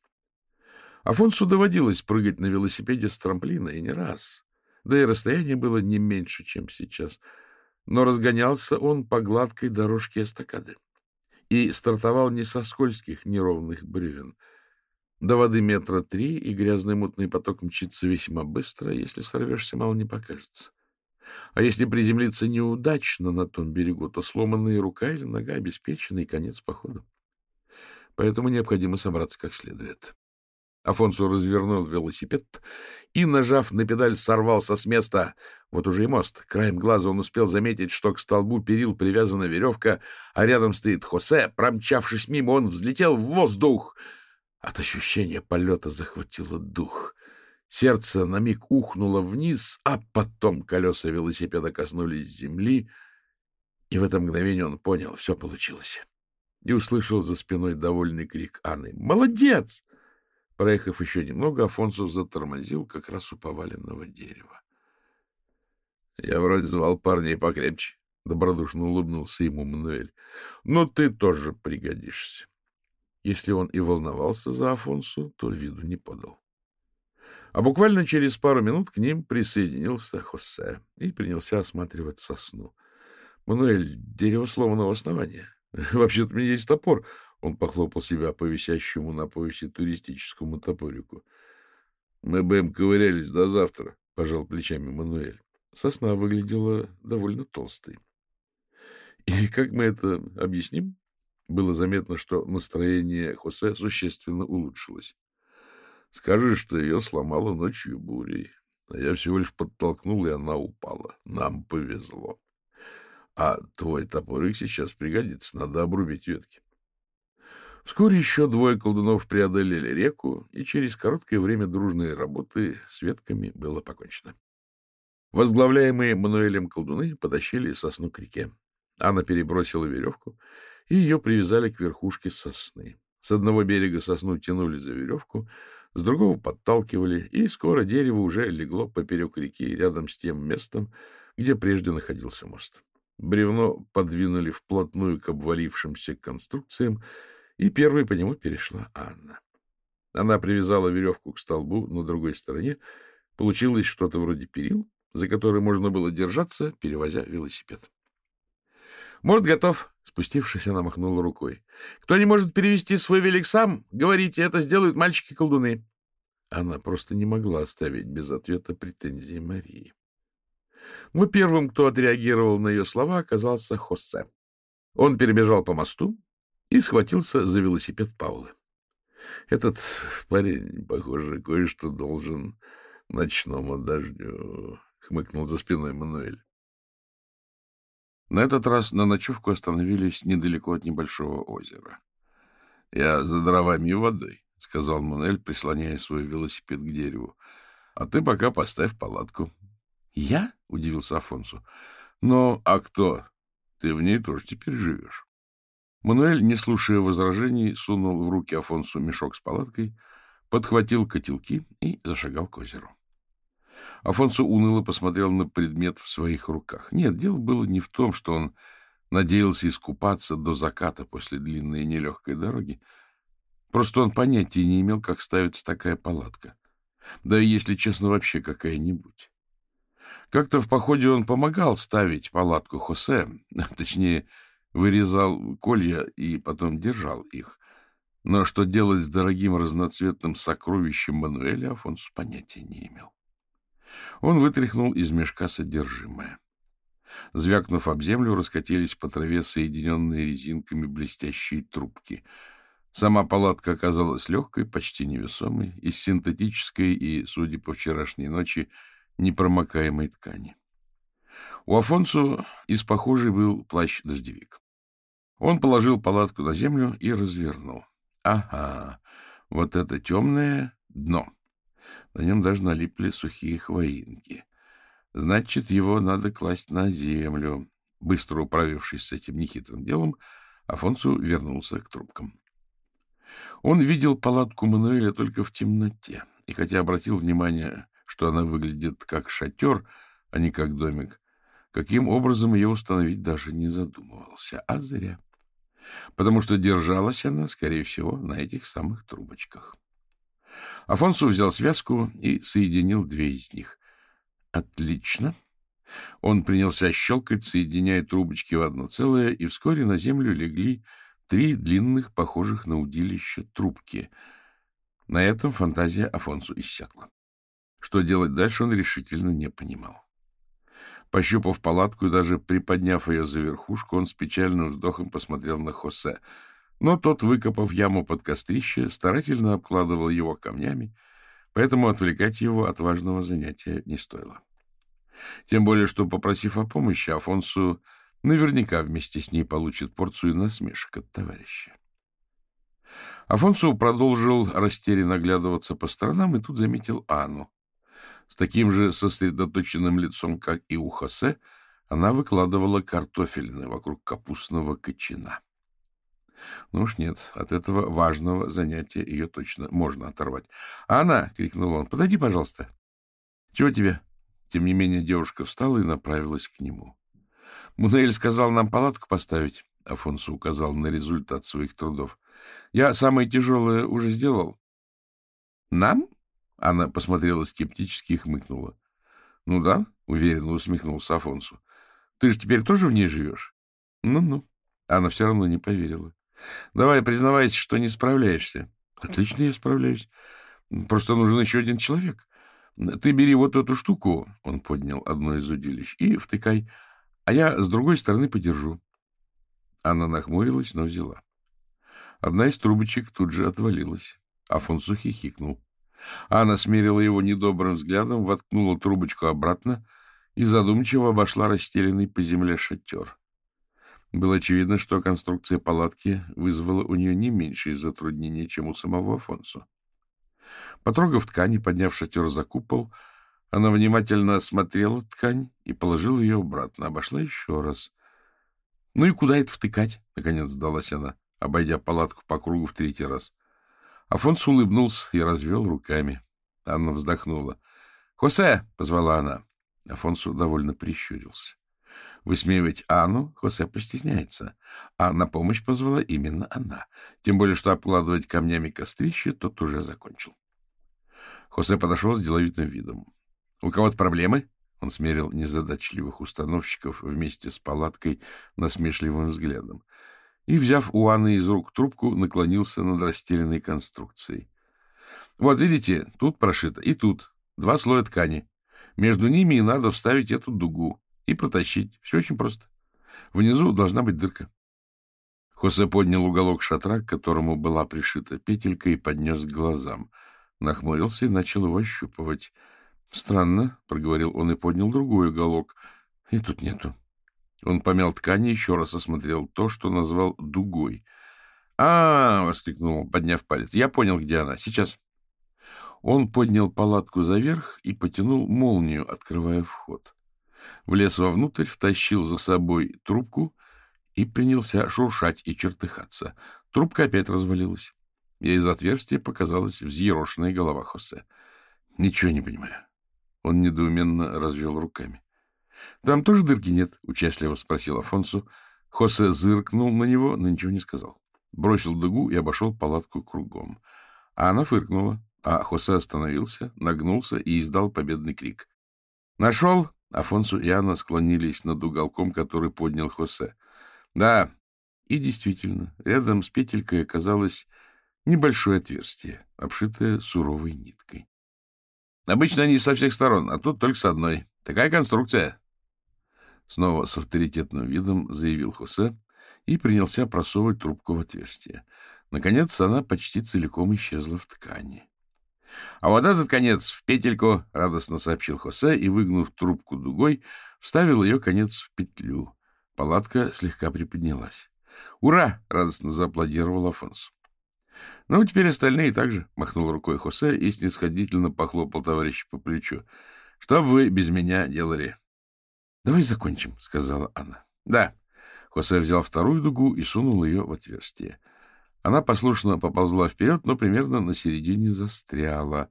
Афонсу доводилось прыгать на велосипеде с трамплина, и не раз. Да и расстояние было не меньше, чем сейчас. Но разгонялся он по гладкой дорожке эстакады. И стартовал не со скользких неровных бревен — до воды метра три, и грязный мутный поток мчится весьма быстро, если сорвешься, мало не покажется. А если приземлиться неудачно на том берегу, то сломанная рука или нога обеспечены, и конец походу. Поэтому необходимо собраться как следует. Афонсу развернул велосипед и, нажав на педаль, сорвался с места. Вот уже и мост. Краем глаза он успел заметить, что к столбу перил привязана веревка, а рядом стоит Хосе. Промчавшись мимо, он взлетел в воздух — от ощущения полета захватило дух. Сердце на миг ухнуло вниз, а потом колеса велосипеда коснулись земли, и в это мгновение он понял, все получилось. И услышал за спиной довольный крик Анны. «Молодец!» Проехав еще немного, Афонсов затормозил как раз у поваленного дерева. — Я вроде звал парней покрепче, — добродушно улыбнулся ему Мануэль. — Но ты тоже пригодишься. Если он и волновался за Афонсу, то виду не подал. А буквально через пару минут к ним присоединился Хосе и принялся осматривать сосну. — Мануэль, дерево сломанного основания. *laughs* Вообще-то у меня есть топор. Он похлопал себя по висящему на поясе туристическому топорику. — Мы бы им ковырялись до завтра, — пожал плечами Мануэль. Сосна выглядела довольно толстой. — И как мы это объясним? Было заметно, что настроение Хосе существенно улучшилось. Скажи, что ее сломала ночью бурей, а я всего лишь подтолкнул, и она упала. Нам повезло. А твой топорик сейчас пригодится, надо обрубить ветки. Вскоре еще двое колдунов преодолели реку, и через короткое время дружной работы с ветками было покончено. Возглавляемые Мануэлем колдуны потащили сосну к реке. Анна перебросила веревку, и ее привязали к верхушке сосны. С одного берега сосну тянули за веревку, с другого подталкивали, и скоро дерево уже легло поперек реки рядом с тем местом, где прежде находился мост. Бревно подвинули вплотную к обвалившимся конструкциям, и первой по нему перешла Анна. Она привязала веревку к столбу на другой стороне. Получилось что-то вроде перил, за которые можно было держаться, перевозя велосипед. Может, готов. Спустившись, она махнула рукой. Кто не может перевести свой велик сам, говорите, это сделают мальчики-колдуны. Она просто не могла оставить без ответа претензии Марии. Но первым, кто отреагировал на ее слова, оказался Хосе. Он перебежал по мосту и схватился за велосипед Паулы. Этот парень, похоже, кое-что должен ночному дождю, — хмыкнул за спиной Мануэль. На этот раз на ночевку остановились недалеко от небольшого озера. — Я за дровами и водой, — сказал Мануэль, прислоняя свой велосипед к дереву. — А ты пока поставь палатку. — Я? — удивился Афонсу. — Ну, а кто? Ты в ней тоже теперь живешь. Мануэль, не слушая возражений, сунул в руки Афонсу мешок с палаткой, подхватил котелки и зашагал к озеру. Афонсу уныло посмотрел на предмет в своих руках. Нет, дело было не в том, что он надеялся искупаться до заката после длинной и нелегкой дороги. Просто он понятия не имел, как ставится такая палатка. Да и, если честно, вообще какая-нибудь. Как-то в походе он помогал ставить палатку Хосе, *laughs* точнее, вырезал колья и потом держал их. Но что делать с дорогим разноцветным сокровищем Мануэля, Афонсу понятия не имел. Он вытряхнул из мешка содержимое. Звякнув об землю, раскатились по траве соединенные резинками блестящие трубки. Сама палатка оказалась легкой, почти невесомой, из синтетической и, судя по вчерашней ночи, непромокаемой ткани. У Афонсу из похожей был плащ-дождевик. Он положил палатку на землю и развернул. Ага, вот это темное дно. На нем даже налипли сухие хвоинки. Значит, его надо класть на землю. Быстро управившись с этим нехитрым делом, Афонсу вернулся к трубкам. Он видел палатку Мануэля только в темноте, и хотя обратил внимание, что она выглядит как шатер, а не как домик, каким образом ее установить даже не задумывался, а зря потому что держалась она, скорее всего, на этих самых трубочках. Афонсу взял связку и соединил две из них. Отлично. Он принялся щелкать, соединяя трубочки в одно целое, и вскоре на землю легли три длинных, похожих на удилище, трубки. На этом фантазия Афонсу иссякла. Что делать дальше, он решительно не понимал. Пощупав палатку и даже приподняв ее за верхушку, он с печальным вздохом посмотрел на Хосе. Но тот, выкопав яму под кострище, старательно обкладывал его камнями, поэтому отвлекать его от важного занятия не стоило. Тем более, что, попросив о помощи, Афонсу наверняка вместе с ней получит порцию насмешек от товарища. Афонсу продолжил растерянно оглядываться по сторонам и тут заметил Анну. С таким же сосредоточенным лицом, как и у Хосе, она выкладывала картофельные вокруг капустного кочана. Ну уж нет, от этого важного занятия ее точно можно оторвать. — Анна! — крикнул он. — Подойди, пожалуйста. — Чего тебе? Тем не менее девушка встала и направилась к нему. — Мунель сказал нам палатку поставить. Афонсу указал на результат своих трудов. — Я самое тяжелое уже сделал. — Нам? Она посмотрела скептически и хмыкнула. — Ну да, — уверенно усмехнулся Афонсу. — Ты же теперь тоже в ней живешь? Ну — Ну-ну. Она все равно не поверила. — Давай, признавайся, что не справляешься. — Отлично, я справляюсь. Просто нужен еще один человек. Ты бери вот эту штуку, — он поднял одно из удилищ, — и втыкай, а я с другой стороны подержу. Она нахмурилась, но взяла. Одна из трубочек тут же отвалилась. Афонсу хихикнул. Анна смерила его недобрым взглядом, воткнула трубочку обратно и задумчиво обошла расстеленный по земле шатер. Было очевидно, что конструкция палатки вызвала у нее не меньшие затруднения, чем у самого Афонсу. Потрогав ткань и подняв шатер за купол, она внимательно осмотрела ткань и положила ее обратно, обошла еще раз. — Ну и куда это втыкать? — наконец сдалась она, обойдя палатку по кругу в третий раз. — Афонс улыбнулся и развел руками. Анна вздохнула. — Хосе! — позвала она. Афонсу довольно прищурился. Высмеивать Анну Хосе постесняется, а на помощь позвала именно она. Тем более, что обкладывать камнями кострище тот уже закончил. Хосе подошел с деловитым видом. — У кого-то проблемы? Он смерил незадачливых установщиков вместе с палаткой насмешливым взглядом и, взяв у Анны из рук трубку, наклонился над растерянной конструкцией. Вот, видите, тут прошито и тут. Два слоя ткани. Между ними и надо вставить эту дугу и протащить. Все очень просто. Внизу должна быть дырка. Хосе поднял уголок шатра, к которому была пришита петелька, и поднес к глазам. Нахмурился и начал его ощупывать. — Странно, — проговорил он и поднял другой уголок. — И тут нету. Он помял ткани и еще раз осмотрел то, что назвал дугой. «А — воскликнул, подняв палец. — Я понял, где она. Сейчас. Он поднял палатку заверх и потянул молнию, открывая вход. Влез вовнутрь, втащил за собой трубку и принялся шуршать и чертыхаться. Трубка опять развалилась, и из отверстия показалась взъерошенная голова Хосе. — Ничего не понимаю. Он недоуменно развел руками. — Там тоже дырки нет? — участливо спросил Афонсу. Хосе зыркнул на него, но ничего не сказал. Бросил дугу и обошел палатку кругом. А она фыркнула, а Хосе остановился, нагнулся и издал победный крик. — Нашел? Афонсу и Анна склонились над уголком, который поднял Хосе. — Да. И действительно, рядом с петелькой оказалось небольшое отверстие, обшитое суровой ниткой. Обычно они со всех сторон, а тут только с одной. Такая конструкция. Снова с авторитетным видом заявил Хосе и принялся просовывать трубку в отверстие. Наконец она почти целиком исчезла в ткани. — А вот этот конец в петельку, — радостно сообщил Хосе, и, выгнув трубку дугой, вставил ее конец в петлю. Палатка слегка приподнялась. «Ура — радостно зааплодировал Афонс. — Ну, теперь остальные также, — махнул рукой Хосе и снисходительно похлопал товарища по плечу. — Что бы вы без меня делали? — Давай закончим, — сказала она. — Да. Хосе взял вторую дугу и сунул ее в отверстие. Она послушно поползла вперед, но примерно на середине застряла.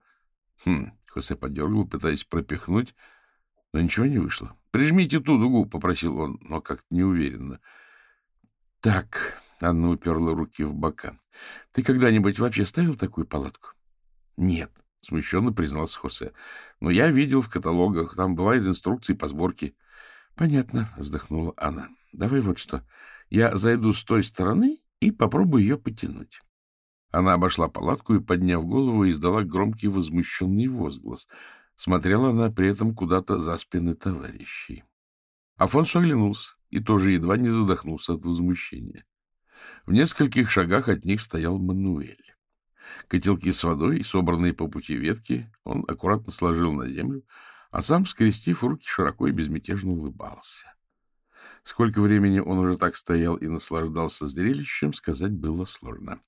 Хм, Хосе подергал, пытаясь пропихнуть, но ничего не вышло. — Прижмите ту дугу, — попросил он, но как-то неуверенно. — Так, — Анна уперла руки в бока. — Ты когда-нибудь вообще ставил такую палатку? — Нет, — смущенно признался Хосе. — Но я видел в каталогах, там бывают инструкции по сборке. — Понятно, — вздохнула она. — Давай вот что. Я зайду с той стороны и попробую ее потянуть. Она обошла палатку и, подняв голову, издала громкий возмущенный возглас. Смотрела она при этом куда-то за спины товарищей. Афонсу оглянулся и тоже едва не задохнулся от возмущения. В нескольких шагах от них стоял Мануэль. Котелки с водой, собранные по пути ветки, он аккуратно сложил на землю, а сам, скрестив руки, широко и безмятежно улыбался. Сколько времени он уже так стоял и наслаждался зрелищем, сказать было сложно.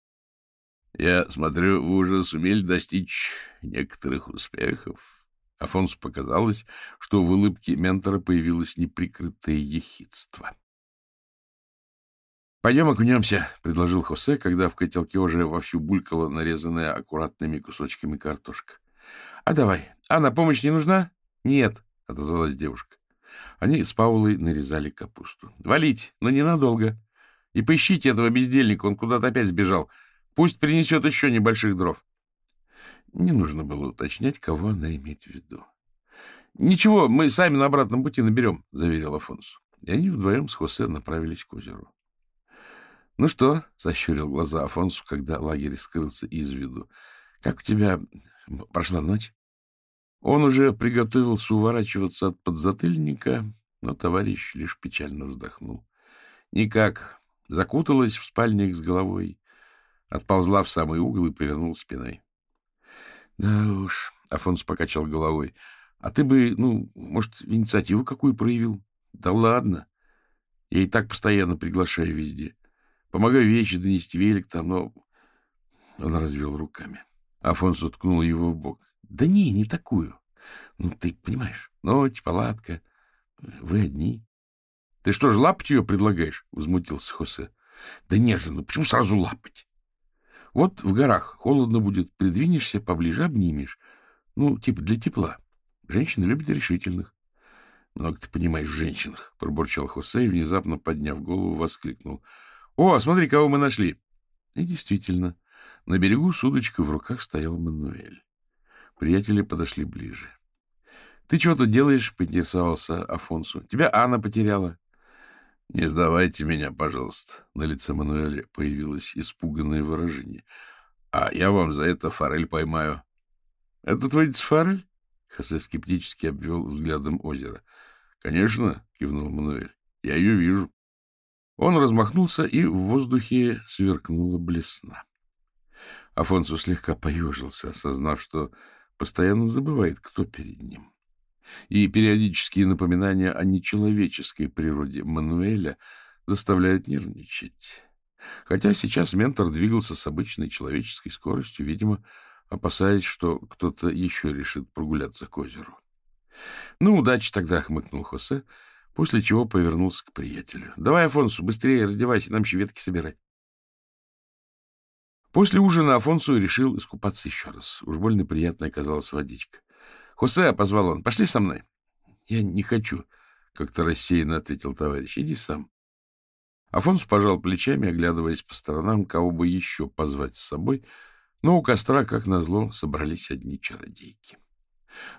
— Я смотрю, вы уже сумели достичь некоторых успехов. Афонсу показалось, что в улыбке ментора появилось неприкрытое ехидство. — Пойдем окунемся, — предложил Хосе, когда в котелке уже вовсю булькала нарезанная аккуратными кусочками картошка. — А давай. А на помощь не нужна? — Нет, — отозвалась девушка. Они с Паулой нарезали капусту. — Валить, но ненадолго. И поищите этого бездельника, он куда-то опять сбежал. Пусть принесет еще небольших дров. Не нужно было уточнять, кого она имеет в виду. — Ничего, мы сами на обратном пути наберем, — заверил Афонсу. И они вдвоем с Хосе направились к озеру. — Ну что? — сощурил глаза Афонсу, когда лагерь скрылся из виду. — Как у тебя прошла ночь? Он уже приготовился уворачиваться от подзатыльника, но товарищ лишь печально вздохнул. Никак. Закуталась в спальник с головой, отползла в самый угол и повернула спиной. — Да уж, — Афонс покачал головой, — а ты бы, ну, может, инициативу какую проявил? — Да ладно. Я и так постоянно приглашаю везде. Помогаю вещи донести велик там, но... Он развел руками. Афонс уткнул его в бок. — Да не, не такую. Ну, ты понимаешь, ночь, палатка. Вы одни. — Ты что же, лапать ее предлагаешь? — возмутился Хосе. — Да нет же, ну почему сразу лапать? Вот в горах холодно будет, придвинешься поближе, обнимешь. Ну, типа для тепла. Женщины любят решительных. — Много ты понимаешь в женщинах, — пробурчал Хосе и, внезапно подняв голову, воскликнул. — О, смотри, кого мы нашли! И действительно, на берегу с удочкой в руках стоял Мануэль. Приятели подошли ближе. — Ты чего тут делаешь? — поинтересовался Афонсу. — Тебя Анна потеряла. — Не сдавайте меня, пожалуйста. На лице Мануэля появилось испуганное выражение. — А я вам за это форель поймаю. Это твой Фарель? Хосе скептически обвел взглядом озеро. — Конечно, — кивнул Мануэль. — Я ее вижу. Он размахнулся, и в воздухе сверкнула блесна. Афонсу слегка поежился, осознав, что постоянно забывает, кто перед ним. И периодические напоминания о нечеловеческой природе Мануэля заставляют нервничать. Хотя сейчас ментор двигался с обычной человеческой скоростью, видимо, опасаясь, что кто-то еще решит прогуляться к озеру. — Ну, удачи тогда, — хмыкнул Хосе, после чего повернулся к приятелю. — Давай, Афонсу, быстрее раздевайся, нам еще ветки собирать. После ужина Афонсу решил искупаться еще раз. Уж больно приятная оказалась водичка. — Хосе, — позвал он, — пошли со мной. — Я не хочу, — как-то рассеянно ответил товарищ. — Иди сам. Афонс пожал плечами, оглядываясь по сторонам, кого бы еще позвать с собой, но у костра, как назло, собрались одни чародейки.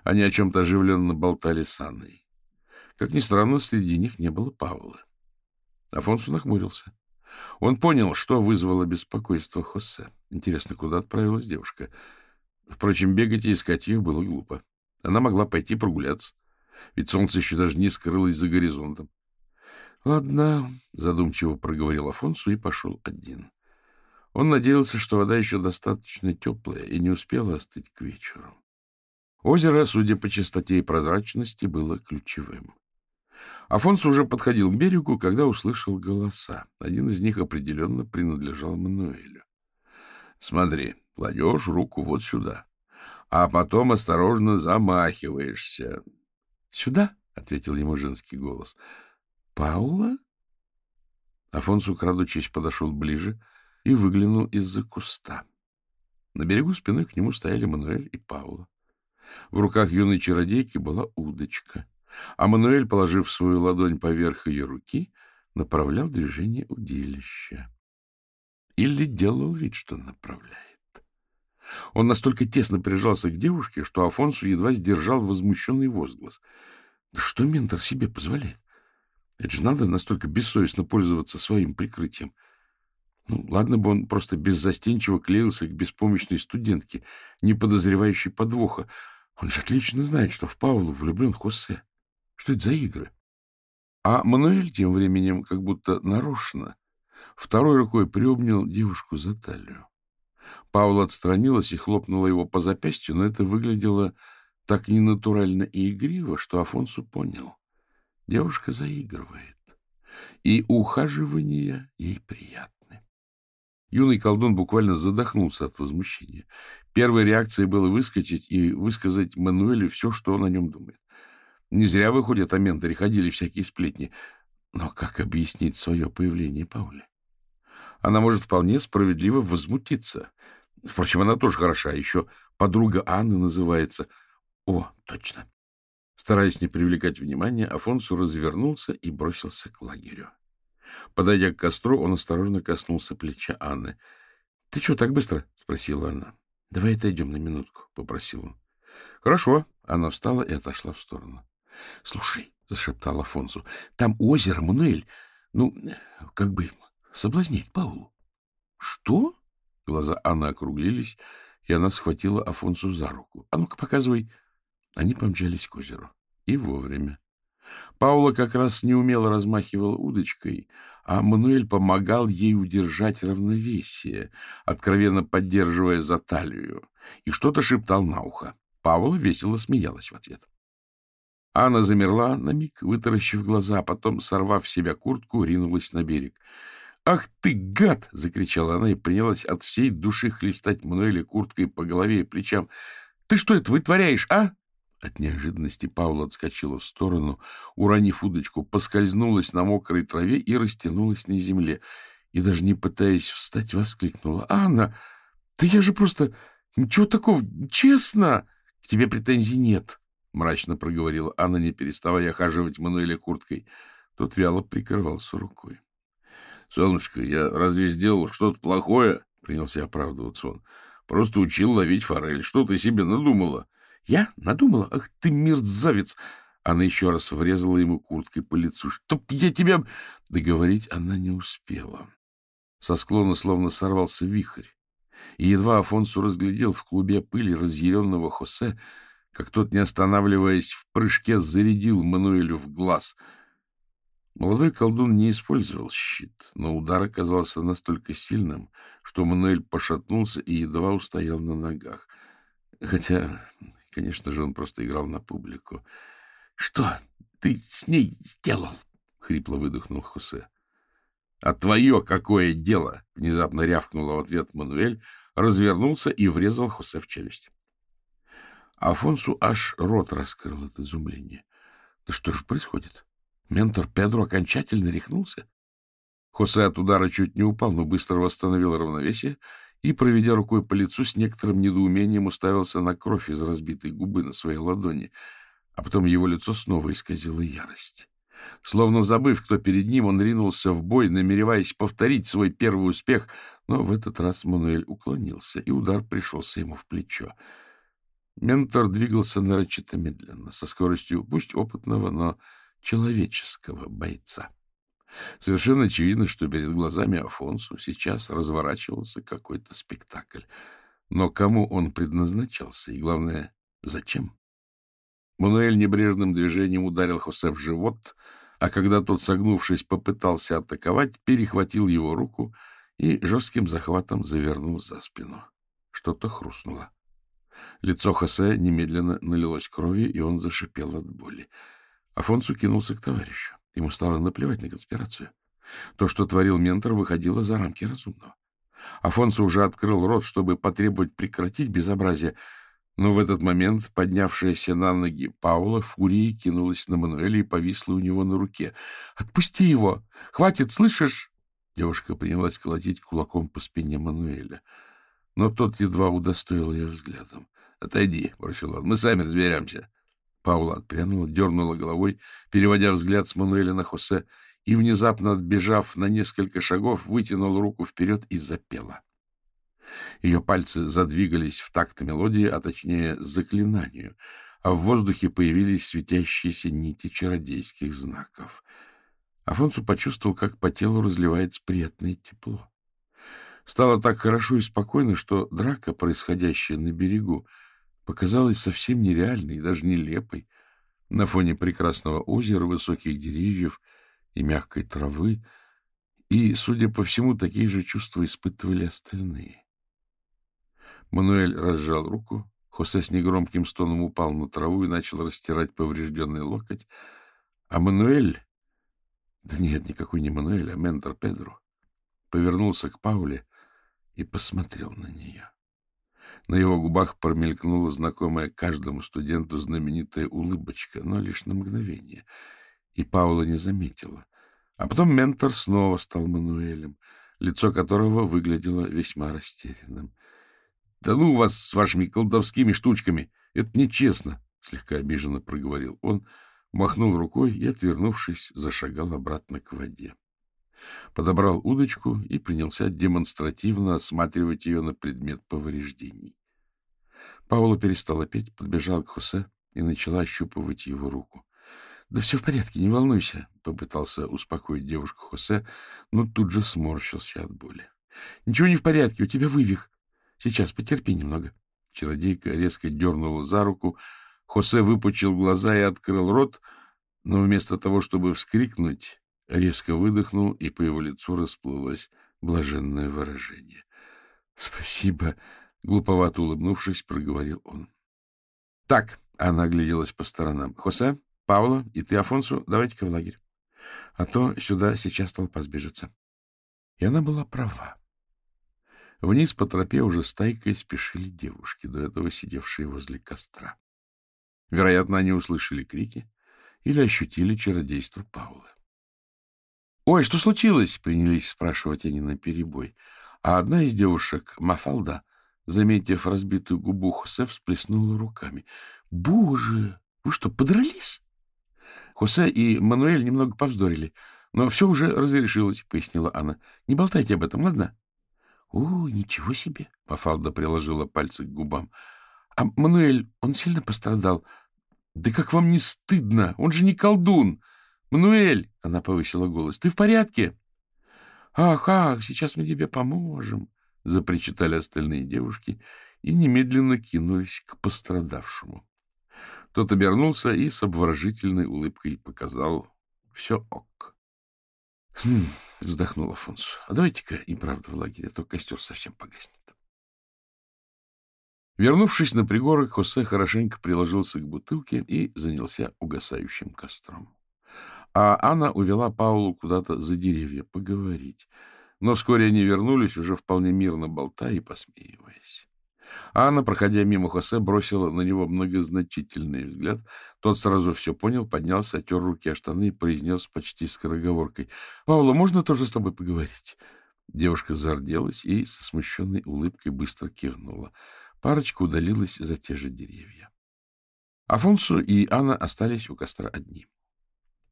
Они о чем-то оживленно болтали с Анной. Как ни странно, среди них не было Павла. Афонсу нахмурился. Он понял, что вызвало беспокойство Хосе. Интересно, куда отправилась девушка? Впрочем, бегать и искать ее было глупо. Она могла пойти прогуляться, ведь солнце еще даже не скрылось за горизонтом. — Ладно, — задумчиво проговорил Афонсу и пошел один. Он надеялся, что вода еще достаточно теплая и не успела остыть к вечеру. Озеро, судя по чистоте и прозрачности, было ключевым. Афонс уже подходил к берегу, когда услышал голоса. Один из них определенно принадлежал Мануэлю. — Смотри, кладешь руку вот сюда, а потом осторожно замахиваешься. — Сюда? — ответил ему женский голос. — Паула? Афонсу, крадучись, подошел ближе и выглянул из-за куста. На берегу спиной к нему стояли Мануэль и Паула. В руках юной чародейки была удочка, а Мануэль, положив свою ладонь поверх ее руки, направлял движение удилища. Или делал вид, что направляет. Он настолько тесно прижался к девушке, что Афонсу едва сдержал возмущенный возглас. Да что ментор себе позволяет? Это же надо настолько бессовестно пользоваться своим прикрытием. Ну, ладно бы он просто беззастенчиво клеился к беспомощной студентке, не подозревающей подвоха, он же отлично знает, что в Паулу влюблен Хосе. Что это за игры? А Мануэль тем временем, как будто нарочно, второй рукой приобнял девушку за талию. Паула отстранилась и хлопнула его по запястью, но это выглядело так ненатурально и игриво, что Афонсу понял. Девушка заигрывает, и ухаживания ей приятно. Юный колдун буквально задохнулся от возмущения. Первой реакцией было выскочить и высказать Мануэлю все, что он о нем думает. Не зря, выходят, о менторе ходили всякие сплетни. Но как объяснить свое появление Пауле? Она может вполне справедливо возмутиться. Впрочем, она тоже хороша. Еще подруга Анны называется. О, точно. Стараясь не привлекать внимания, Афонсу развернулся и бросился к лагерю. Подойдя к костру, он осторожно коснулся плеча Анны. — Ты что, так быстро? — спросила она. — Давай отойдем на минутку, — попросил он. — Хорошо. Она встала и отошла в сторону. — Слушай, — зашептал Афонсу, — там озеро, Мануэль. Ну, как бы соблазнить Паулу. — Что? Глаза Анны округлились, и она схватила Афонсу за руку. — А ну-ка, показывай. Они помчались к озеру. И вовремя. Паула как раз неумело размахивала удочкой, а Мануэль помогал ей удержать равновесие, откровенно поддерживая за талию, и что-то шептал на ухо. Паула весело смеялась в ответ. Анна замерла на миг, вытаращив глаза, а потом, сорвав с себя куртку, ринулась на берег. «Ах ты, гад!» — закричала она и принялась от всей души хлестать Мануэля курткой по голове и плечам. «Ты что это вытворяешь, а?» От неожиданности Паула отскочила в сторону, уронив удочку, поскользнулась на мокрой траве и растянулась на земле. И даже не пытаясь встать, воскликнула. — Анна, да я же просто... Ничего такого... Честно! К тебе претензий нет, — мрачно проговорила Анна, не переставая охаживать Мануэля курткой. Тот вяло прикрывался рукой. — Солнышко, я разве сделал что-то плохое? — принялся оправдываться он. — Просто учил ловить форель. Что ты себе надумала? — я надумала? Ах ты, мерзавец! Она еще раз врезала ему курткой по лицу. Чтоб я тебя... Договорить она не успела. Со склона словно сорвался вихрь, И едва Афонсу разглядел в клубе пыли разъяренного Хосе, как тот, не останавливаясь в прыжке, зарядил Мануэлю в глаз. Молодой колдун не использовал щит, но удар оказался настолько сильным, что Мануэль пошатнулся и едва устоял на ногах. Хотя, конечно же, он просто играл на публику. — Что ты с ней сделал? — хрипло выдохнул Хосе. — А твое какое дело? — внезапно рявкнула в ответ Мануэль, развернулся и врезал Хосе в челюсть. Афонсу аж рот раскрыл от изумления. Да что же происходит? Ментор Педро окончательно рехнулся? Хосе от удара чуть не упал, но быстро восстановил равновесие и, проведя рукой по лицу, с некоторым недоумением уставился на кровь из разбитой губы на своей ладони, а потом его лицо снова исказило ярость. Словно забыв, кто перед ним, он ринулся в бой, намереваясь повторить свой первый успех, но в этот раз Мануэль уклонился, и удар пришелся ему в плечо. Ментор двигался нарочито медленно, со скоростью пусть опытного, но человеческого бойца. Совершенно очевидно, что перед глазами Афонсу сейчас разворачивался какой-то спектакль. Но кому он предназначался и, главное, зачем? Мануэль небрежным движением ударил Хосе в живот, а когда тот, согнувшись, попытался атаковать, перехватил его руку и жестким захватом завернул за спину. Что-то хрустнуло. Лицо Хосе немедленно налилось кровью, и он зашипел от боли. Афонсу кинулся к товарищу. Ему стало наплевать на конспирацию. То, что творил ментор, выходило за рамки разумного. Афонсо уже открыл рот, чтобы потребовать прекратить безобразие, но в этот момент поднявшаяся на ноги Паула фурией кинулась на Мануэля и повисла у него на руке. — Отпусти его! Хватит, слышишь? Девушка принялась колотить кулаком по спине Мануэля. Но тот едва удостоил ее взглядом. — Отойди, — бросил он, — мы сами разберемся. Паула отпрянула, дернула головой, переводя взгляд с Мануэля на Хосе, и, внезапно отбежав на несколько шагов, вытянула руку вперед и запела. — ее пальцы задвигались в такт мелодии, а точнее заклинанию, а в воздухе появились светящиеся нити чародейских знаков. Афонсу почувствовал, как по телу разливается приятное тепло. Стало так хорошо и спокойно, что драка, происходящая на берегу, показалась совсем нереальной и даже нелепой на фоне прекрасного озера, высоких деревьев и мягкой травы, и, судя по всему, такие же чувства испытывали остальные. Мануэль разжал руку. Хосе с негромким стоном упал на траву и начал растирать поврежденный локоть. А Мануэль... Да нет, никакой не Мануэль, а ментор Педро. Повернулся к Пауле и посмотрел на нее. На его губах промелькнула знакомая каждому студенту знаменитая улыбочка, но лишь на мгновение. И Паула не заметила. А потом ментор снова стал Мануэлем, лицо которого выглядело весьма растерянным. — Да ну вас с вашими колдовскими штучками! Это нечестно! — слегка обиженно проговорил он, махнул рукой и, отвернувшись, зашагал обратно к воде. Подобрал удочку и принялся демонстративно осматривать ее на предмет повреждений. Паула перестала петь, подбежала к Хосе и начала ощупывать его руку. — Да все в порядке, не волнуйся, — попытался успокоить девушку Хосе, но тут же сморщился от боли. — Ничего не в порядке, у тебя вывих. Сейчас, потерпи немного. Чародейка резко дернула за руку. Хосе выпучил глаза и открыл рот, но вместо того, чтобы вскрикнуть, резко выдохнул, и по его лицу расплылось блаженное выражение. — Спасибо, — глуповато улыбнувшись, проговорил он. — Так, — она огляделась по сторонам. — Хосе, Паула и ты, Афонсу, давайте-ка в лагерь. А то сюда сейчас толпа сбежится. И она была права. Вниз по тропе уже стайкой спешили девушки, до этого сидевшие возле костра. Вероятно, они услышали крики или ощутили чародейство Паулы. — Ой, что случилось? — принялись спрашивать они наперебой. А одна из девушек, Мафалда, заметив разбитую губу Хосе, всплеснула руками. — Боже, вы что, подрались? Хосе и Мануэль немного повздорили, но все уже разрешилось, — пояснила она. — Не болтайте об этом, ладно? — О, ничего себе! — Мафалда приложила пальцы к губам. — А Мануэль, он сильно пострадал? — Да как вам не стыдно? Он же не колдун! Мануэль! — она повысила голос. — Ты в порядке? — Ах, ах, сейчас мы тебе поможем! — запричитали остальные девушки и немедленно кинулись к пострадавшему. Тот обернулся и с обворожительной улыбкой показал «все ок». «Хм», — вздохнул Афонсу, — «а давайте-ка и правда в лагере, а то костер совсем погаснет». Вернувшись на пригорок, Хосе хорошенько приложился к бутылке и занялся угасающим костром. А Анна увела Паулу куда-то за деревья поговорить. Но вскоре они вернулись, уже вполне мирно болтая и посмеиваясь. Анна, проходя мимо Хосе, бросила на него многозначительный взгляд. Тот сразу все понял, поднялся, отер руки о штаны и произнес почти скороговоркой. — Паула, можно тоже с тобой поговорить? Девушка зарделась и со смущенной улыбкой быстро кивнула. Парочка удалилась за те же деревья. Афонсу и Анна остались у костра одни.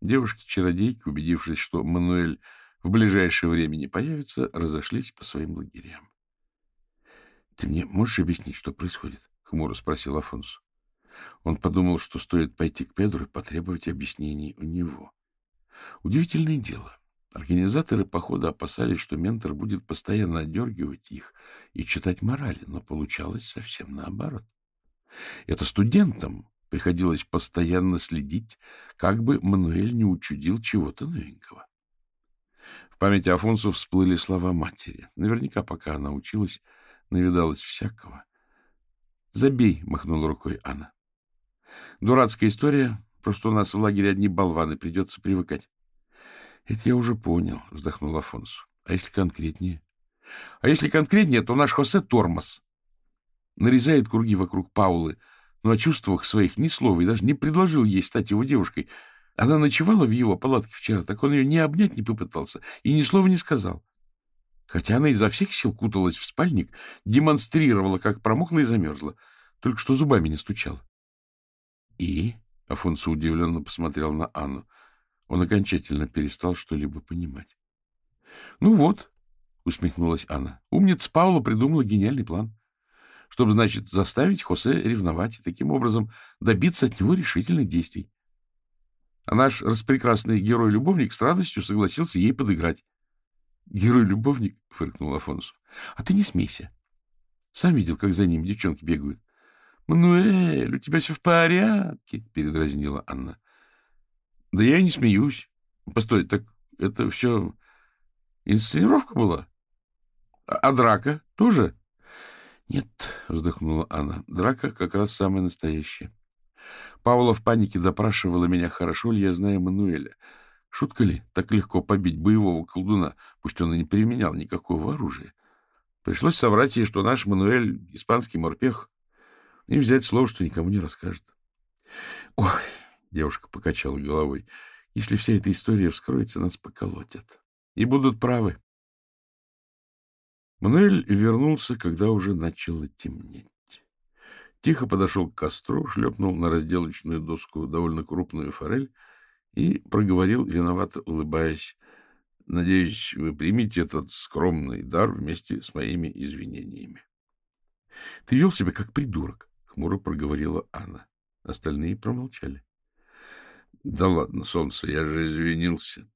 Девушки-чародейки, убедившись, что Мануэль в ближайшее время не появится, разошлись по своим лагерям. — Ты мне можешь объяснить, что происходит? — хмуро спросил Афонсу. Он подумал, что стоит пойти к Педру и потребовать объяснений у него. Удивительное дело. Организаторы похода опасались, что ментор будет постоянно отдергивать их и читать морали, но получалось совсем наоборот. Это студентам приходилось постоянно следить, как бы Мануэль не учудил чего-то новенького. В памяти Афонсу всплыли слова матери. Наверняка, пока она училась, навидалась всякого. «Забей!» — махнула рукой Анна. «Дурацкая история. Просто у нас в лагере одни болваны. Придется привыкать». Это я уже понял, вздохнул Афонсу. А если конкретнее? А если конкретнее, то наш Хосе тормоз. Нарезает круги вокруг Паулы, но о чувствах своих ни слова и даже не предложил ей стать его девушкой. Она ночевала в его палатке вчера, так он ее ни обнять не попытался и ни слова не сказал. Хотя она изо всех сил куталась в спальник, демонстрировала, как промокла и замерзла, только что зубами не стучала. — И? — Афонсу удивленно посмотрел на Анну. Он окончательно перестал что-либо понимать. — Ну вот, — усмехнулась Анна, — умница Паула придумала гениальный план, чтобы, значит, заставить Хосе ревновать и таким образом добиться от него решительных действий. А наш распрекрасный герой-любовник с радостью согласился ей подыграть. — Герой-любовник? — фыркнул Афонсу. — А ты не смейся. Сам видел, как за ним девчонки бегают. — Мануэль, у тебя все в порядке, — передразнила Анна. Да я не смеюсь. Постой, так это все инсценировка была? А, а драка тоже? Нет, вздохнула она. Драка как раз самая настоящая. Павла в панике допрашивала меня, хорошо ли я знаю Мануэля. Шутка ли так легко побить боевого колдуна, пусть он и не применял никакого оружия? Пришлось соврать ей, что наш Мануэль — испанский морпех, и взять слово, что никому не расскажет. Ой, Девушка покачала головой. Если вся эта история вскроется, нас поколотят. И будут правы. Мануэль вернулся, когда уже начало темнеть. Тихо подошел к костру, шлепнул на разделочную доску довольно крупную форель и проговорил, виновато улыбаясь, «Надеюсь, вы примете этот скромный дар вместе с моими извинениями». «Ты вел себя как придурок», — хмуро проговорила Анна. Остальные промолчали. Да ладно, солнце, я же извинился.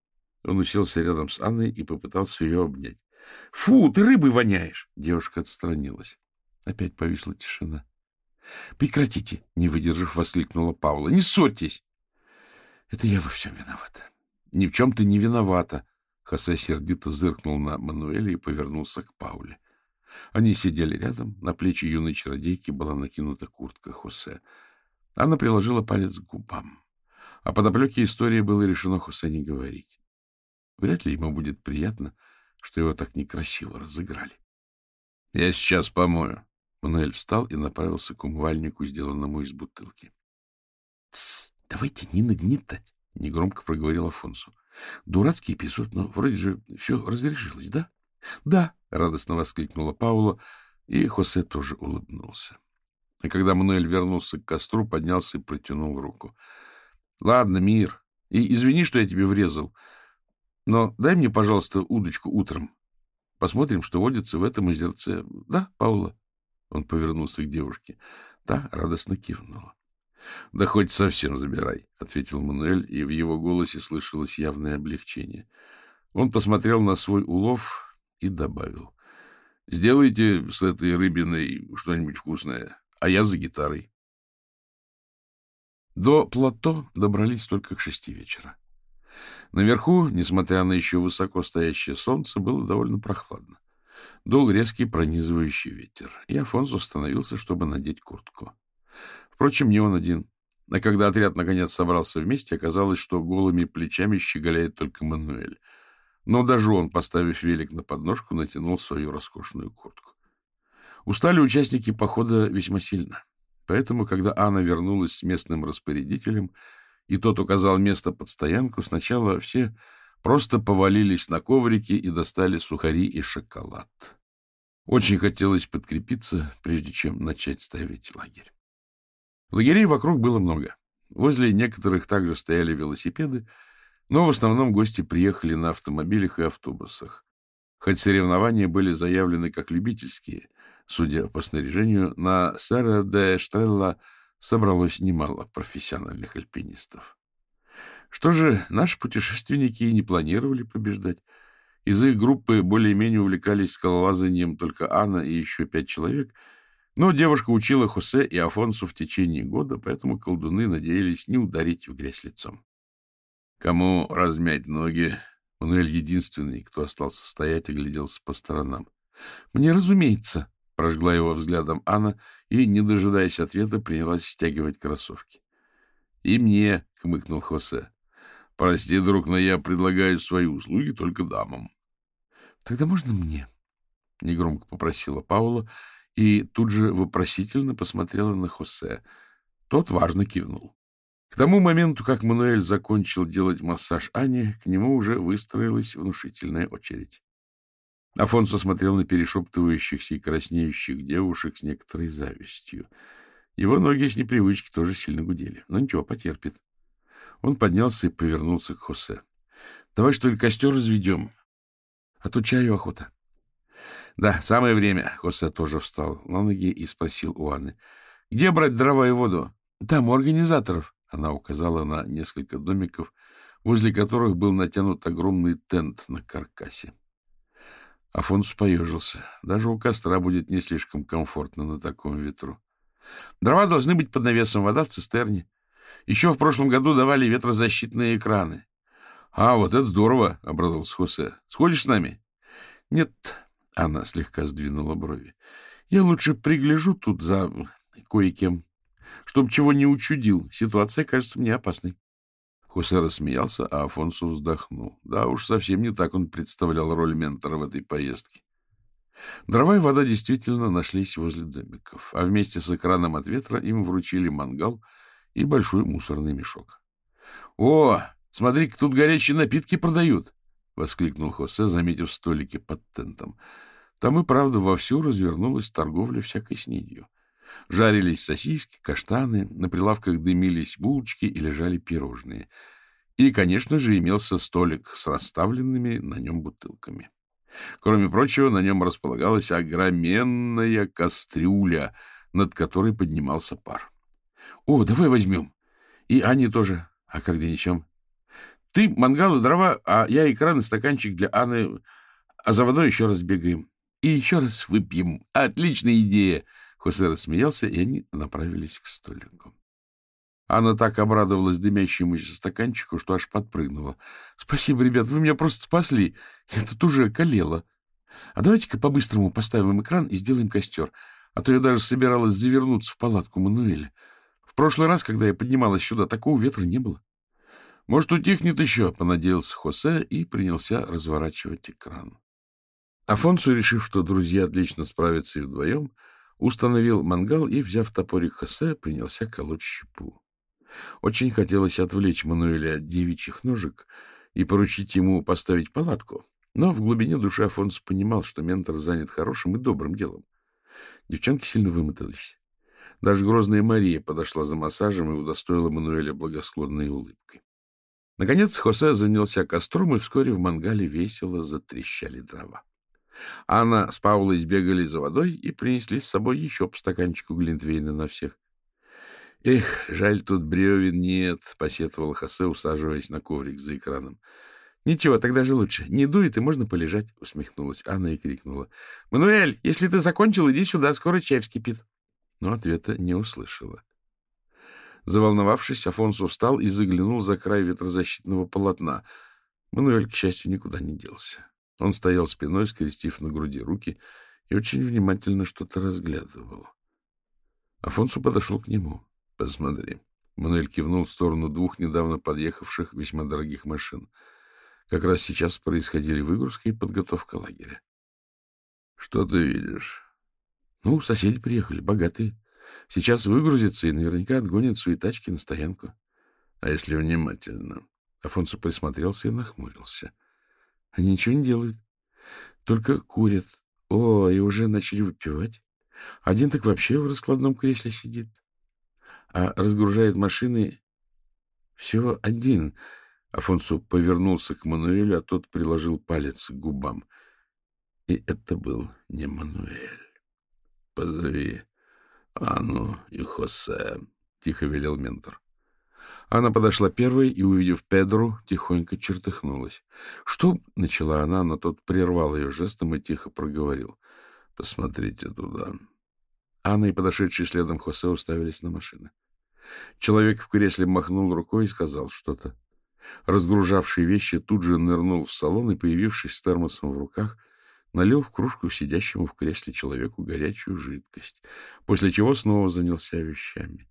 Он уселся рядом с Анной и попытался ее обнять. — Фу, ты рыбой воняешь! Девушка отстранилась. Опять повисла тишина. — Прекратите! — не выдержав, воскликнула Павла. — Не ссорьтесь! — Это я во всем виновата. — Ни в чем ты не виновата. Хосе сердито зыркнул на Мануэля и повернулся к Пауле. Они сидели рядом, на плечи юной чародейки была накинута куртка Хосе. Она приложила палец к губам. О подоплеке истории было решено Хусе не говорить. Вряд ли ему будет приятно, что его так некрасиво разыграли. — Я сейчас помою. Мануэль встал и направился к умывальнику, сделанному из бутылки. — Тссс, давайте не нагнетать, — негромко проговорил Афонсу. — Дурацкий эпизод, но вроде же все разрешилось, да? — Да, — радостно воскликнула Паула, и Хосе тоже улыбнулся. И когда Мануэль вернулся к костру, поднялся и протянул руку. — Ладно, мир. И извини, что я тебе врезал. Но дай мне, пожалуйста, удочку утром. Посмотрим, что водится в этом озерце. Да, Паула? Он повернулся к девушке. Та радостно кивнула. — Да хоть совсем забирай, — ответил Мануэль, и в его голосе слышалось явное облегчение. Он посмотрел на свой улов и добавил. — Сделайте с этой рыбиной что-нибудь вкусное, а я за гитарой. До плато добрались только к шести вечера. Наверху, несмотря на еще высоко стоящее солнце, было довольно прохладно. Дул резкий пронизывающий ветер, и Афонс остановился, чтобы надеть куртку. Впрочем, не он один. А когда отряд наконец собрался вместе, оказалось, что голыми плечами щеголяет только Мануэль. Но даже он, поставив велик на подножку, натянул свою роскошную куртку. Устали участники похода весьма сильно. Поэтому, когда Анна вернулась с местным распорядителем, и тот указал место под стоянку, сначала все просто повалились на коврики и достали сухари и шоколад. Очень хотелось подкрепиться, прежде чем начать ставить лагерь. Лагерей вокруг было много. Возле некоторых также стояли велосипеды, но в основном гости приехали на автомобилях и автобусах. Хоть соревнования были заявлены как любительские, судя по снаряжению, на Сера де Штрелла собралось немало профессиональных альпинистов. Что же, наши путешественники и не планировали побеждать. Из их группы более-менее увлекались скалолазанием только Анна и еще пять человек, но девушка учила Хосе и Афонсу в течение года, поэтому колдуны надеялись не ударить в грязь лицом. Кому размять ноги? Мануэль единственный, кто остался стоять, огляделся по сторонам. — Мне разумеется, — прожгла его взглядом Анна и, не дожидаясь ответа, принялась стягивать кроссовки. — И мне, — хмыкнул Хосе. — Прости, друг, но я предлагаю свои услуги только дамам. — Тогда можно мне? — негромко попросила Паула и тут же вопросительно посмотрела на Хосе. Тот важно кивнул. К тому моменту, как Мануэль закончил делать массаж Ане, к нему уже выстроилась внушительная очередь. Афонсо смотрел на перешептывающихся и краснеющих девушек с некоторой завистью. Его ноги с непривычки тоже сильно гудели. Но ничего, потерпит. Он поднялся и повернулся к Хосе. — Давай, что ли, костер разведем? А то чаю охота. — Да, самое время. Хосе тоже встал на ноги и спросил у Анны. — Где брать дрова и воду? — Там, у организаторов. Она указала на несколько домиков, возле которых был натянут огромный тент на каркасе. Афонс поежился. Даже у костра будет не слишком комфортно на таком ветру. Дрова должны быть под навесом, вода в цистерне. Еще в прошлом году давали ветрозащитные экраны. — А, вот это здорово! — обрадовался Хосе. — Сходишь с нами? — Нет, — она слегка сдвинула брови. — Я лучше пригляжу тут за кое-кем чтоб чего не учудил. Ситуация кажется мне опасной. Хосе рассмеялся, а Афонсу вздохнул. Да уж, совсем не так он представлял роль ментора в этой поездке. Дрова и вода действительно нашлись возле домиков, а вместе с экраном от ветра им вручили мангал и большой мусорный мешок. — О, смотри тут горячие напитки продают! — воскликнул Хосе, заметив столики под тентом. Там и правда вовсю развернулась торговля всякой снедью. Жарились сосиски, каштаны, на прилавках дымились булочки и лежали пирожные. И, конечно же, имелся столик с расставленными на нем бутылками. Кроме прочего, на нем располагалась огроменная кастрюля, над которой поднимался пар. — О, давай возьмем. И Ани тоже. А как ничем? Ты мангал и дрова, а я экран и стаканчик для Анны, а за водой еще раз бегаем. И еще раз выпьем. Отличная идея. Хосе рассмеялся, и они направились к столику. Анна так обрадовалась дымящемуся стаканчику, что аж подпрыгнула. — Спасибо, ребят, вы меня просто спасли. Я тут уже околела. А давайте-ка по-быстрому поставим экран и сделаем костер. А то я даже собиралась завернуться в палатку Мануэля. В прошлый раз, когда я поднималась сюда, такого ветра не было. — Может, утихнет еще, — понадеялся Хосе и принялся разворачивать экран. Афонсу, решив, что друзья отлично справятся и вдвоем, — Установил мангал и, взяв топорик Хосе, принялся колоть щепу. Очень хотелось отвлечь Мануэля от девичьих ножек и поручить ему поставить палатку, но в глубине души Афонс понимал, что ментор занят хорошим и добрым делом. Девчонки сильно вымотались. Даже грозная Мария подошла за массажем и удостоила Мануэля благосклонной улыбкой. Наконец Хосе занялся костром, и вскоре в мангале весело затрещали дрова. Анна с Паулой сбегали за водой и принесли с собой еще по стаканчику глинтвейна на всех. — Эх, жаль, тут бревен нет, — посетовал Хосе, усаживаясь на коврик за экраном. — Ничего, тогда же лучше. Не дует, и можно полежать, — усмехнулась Анна и крикнула. — Мануэль, если ты закончил, иди сюда, скоро чай вскипит. Но ответа не услышала. Заволновавшись, Афонсу встал и заглянул за край ветрозащитного полотна. Мануэль, к счастью, никуда не делся. Он стоял спиной, скрестив на груди руки, и очень внимательно что-то разглядывал. Афонсу подошел к нему. — Посмотри. Мануэль кивнул в сторону двух недавно подъехавших весьма дорогих машин — как раз сейчас происходили выгрузка и подготовка лагеря. — Что ты видишь? — Ну, соседи приехали, богатые. Сейчас выгрузятся и наверняка отгонят свои тачки на стоянку. — А если внимательно? Афонсо присмотрелся и нахмурился. — Они ничего не делают. Только курят. О, и уже начали выпивать. Один так вообще в раскладном кресле сидит. А разгружает машины всего один — Афонсу повернулся к Мануэлю, а тот приложил палец к губам. И это был не Мануэль. — Позови Анну и Хосе, — тихо велел ментор. Она подошла первой и, увидев Педру, тихонько чертыхнулась. — Что? — начала она, но тот прервал ее жестом и тихо проговорил. — Посмотрите туда. Анна и подошедшие следом Хосе уставились на машины. Человек в кресле махнул рукой и сказал что-то. Разгружавший вещи тут же нырнул в салон и, появившись с термосом в руках, налил в кружку сидящему в кресле человеку горячую жидкость, после чего снова занялся вещами.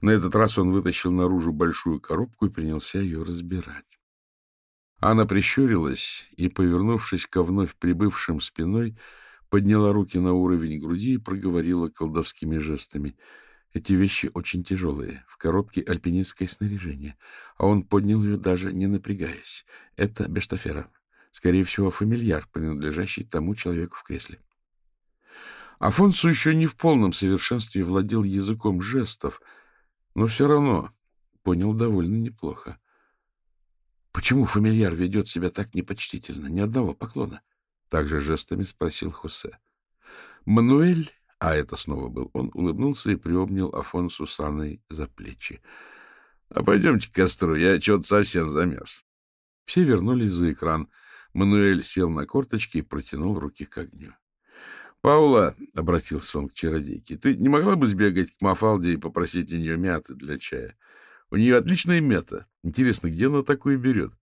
На этот раз он вытащил наружу большую коробку и принялся ее разбирать. Анна прищурилась и, повернувшись ко вновь прибывшим спиной, подняла руки на уровень груди и проговорила колдовскими жестами — эти вещи очень тяжелые. В коробке альпинистское снаряжение. А он поднял ее, даже не напрягаясь. Это бештафера. Скорее всего, фамильяр, принадлежащий тому человеку в кресле. Афонсу еще не в полном совершенстве владел языком жестов, но все равно понял довольно неплохо. Почему фамильяр ведет себя так непочтительно? Ни одного поклона. Также жестами спросил Хосе. Мануэль а это снова был он, улыбнулся и приобнял Афонсу с Анной за плечи. — А пойдемте к костру, я что-то совсем замерз. Все вернулись за экран. Мануэль сел на корточки и протянул руки к огню. — Паула, — обратился он к чародейке, — ты не могла бы сбегать к Мафалде и попросить у нее мяты для чая? У нее отличная мята. Интересно, где она такую берет?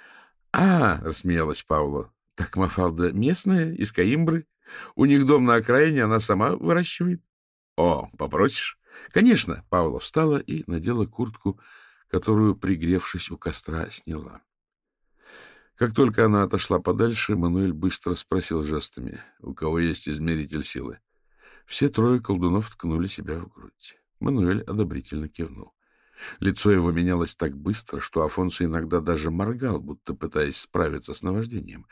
— А, — рассмеялась Паула, — так Мафалда местная, из Каимбры? У них дом на окраине, она сама выращивает. — О, попросишь? — Конечно. Павла встала и надела куртку, которую, пригревшись у костра, сняла. Как только она отошла подальше, Мануэль быстро спросил жестами, у кого есть измеритель силы. Все трое колдунов ткнули себя в грудь. Мануэль одобрительно кивнул. Лицо его менялось так быстро, что Афонсу иногда даже моргал, будто пытаясь справиться с наваждением,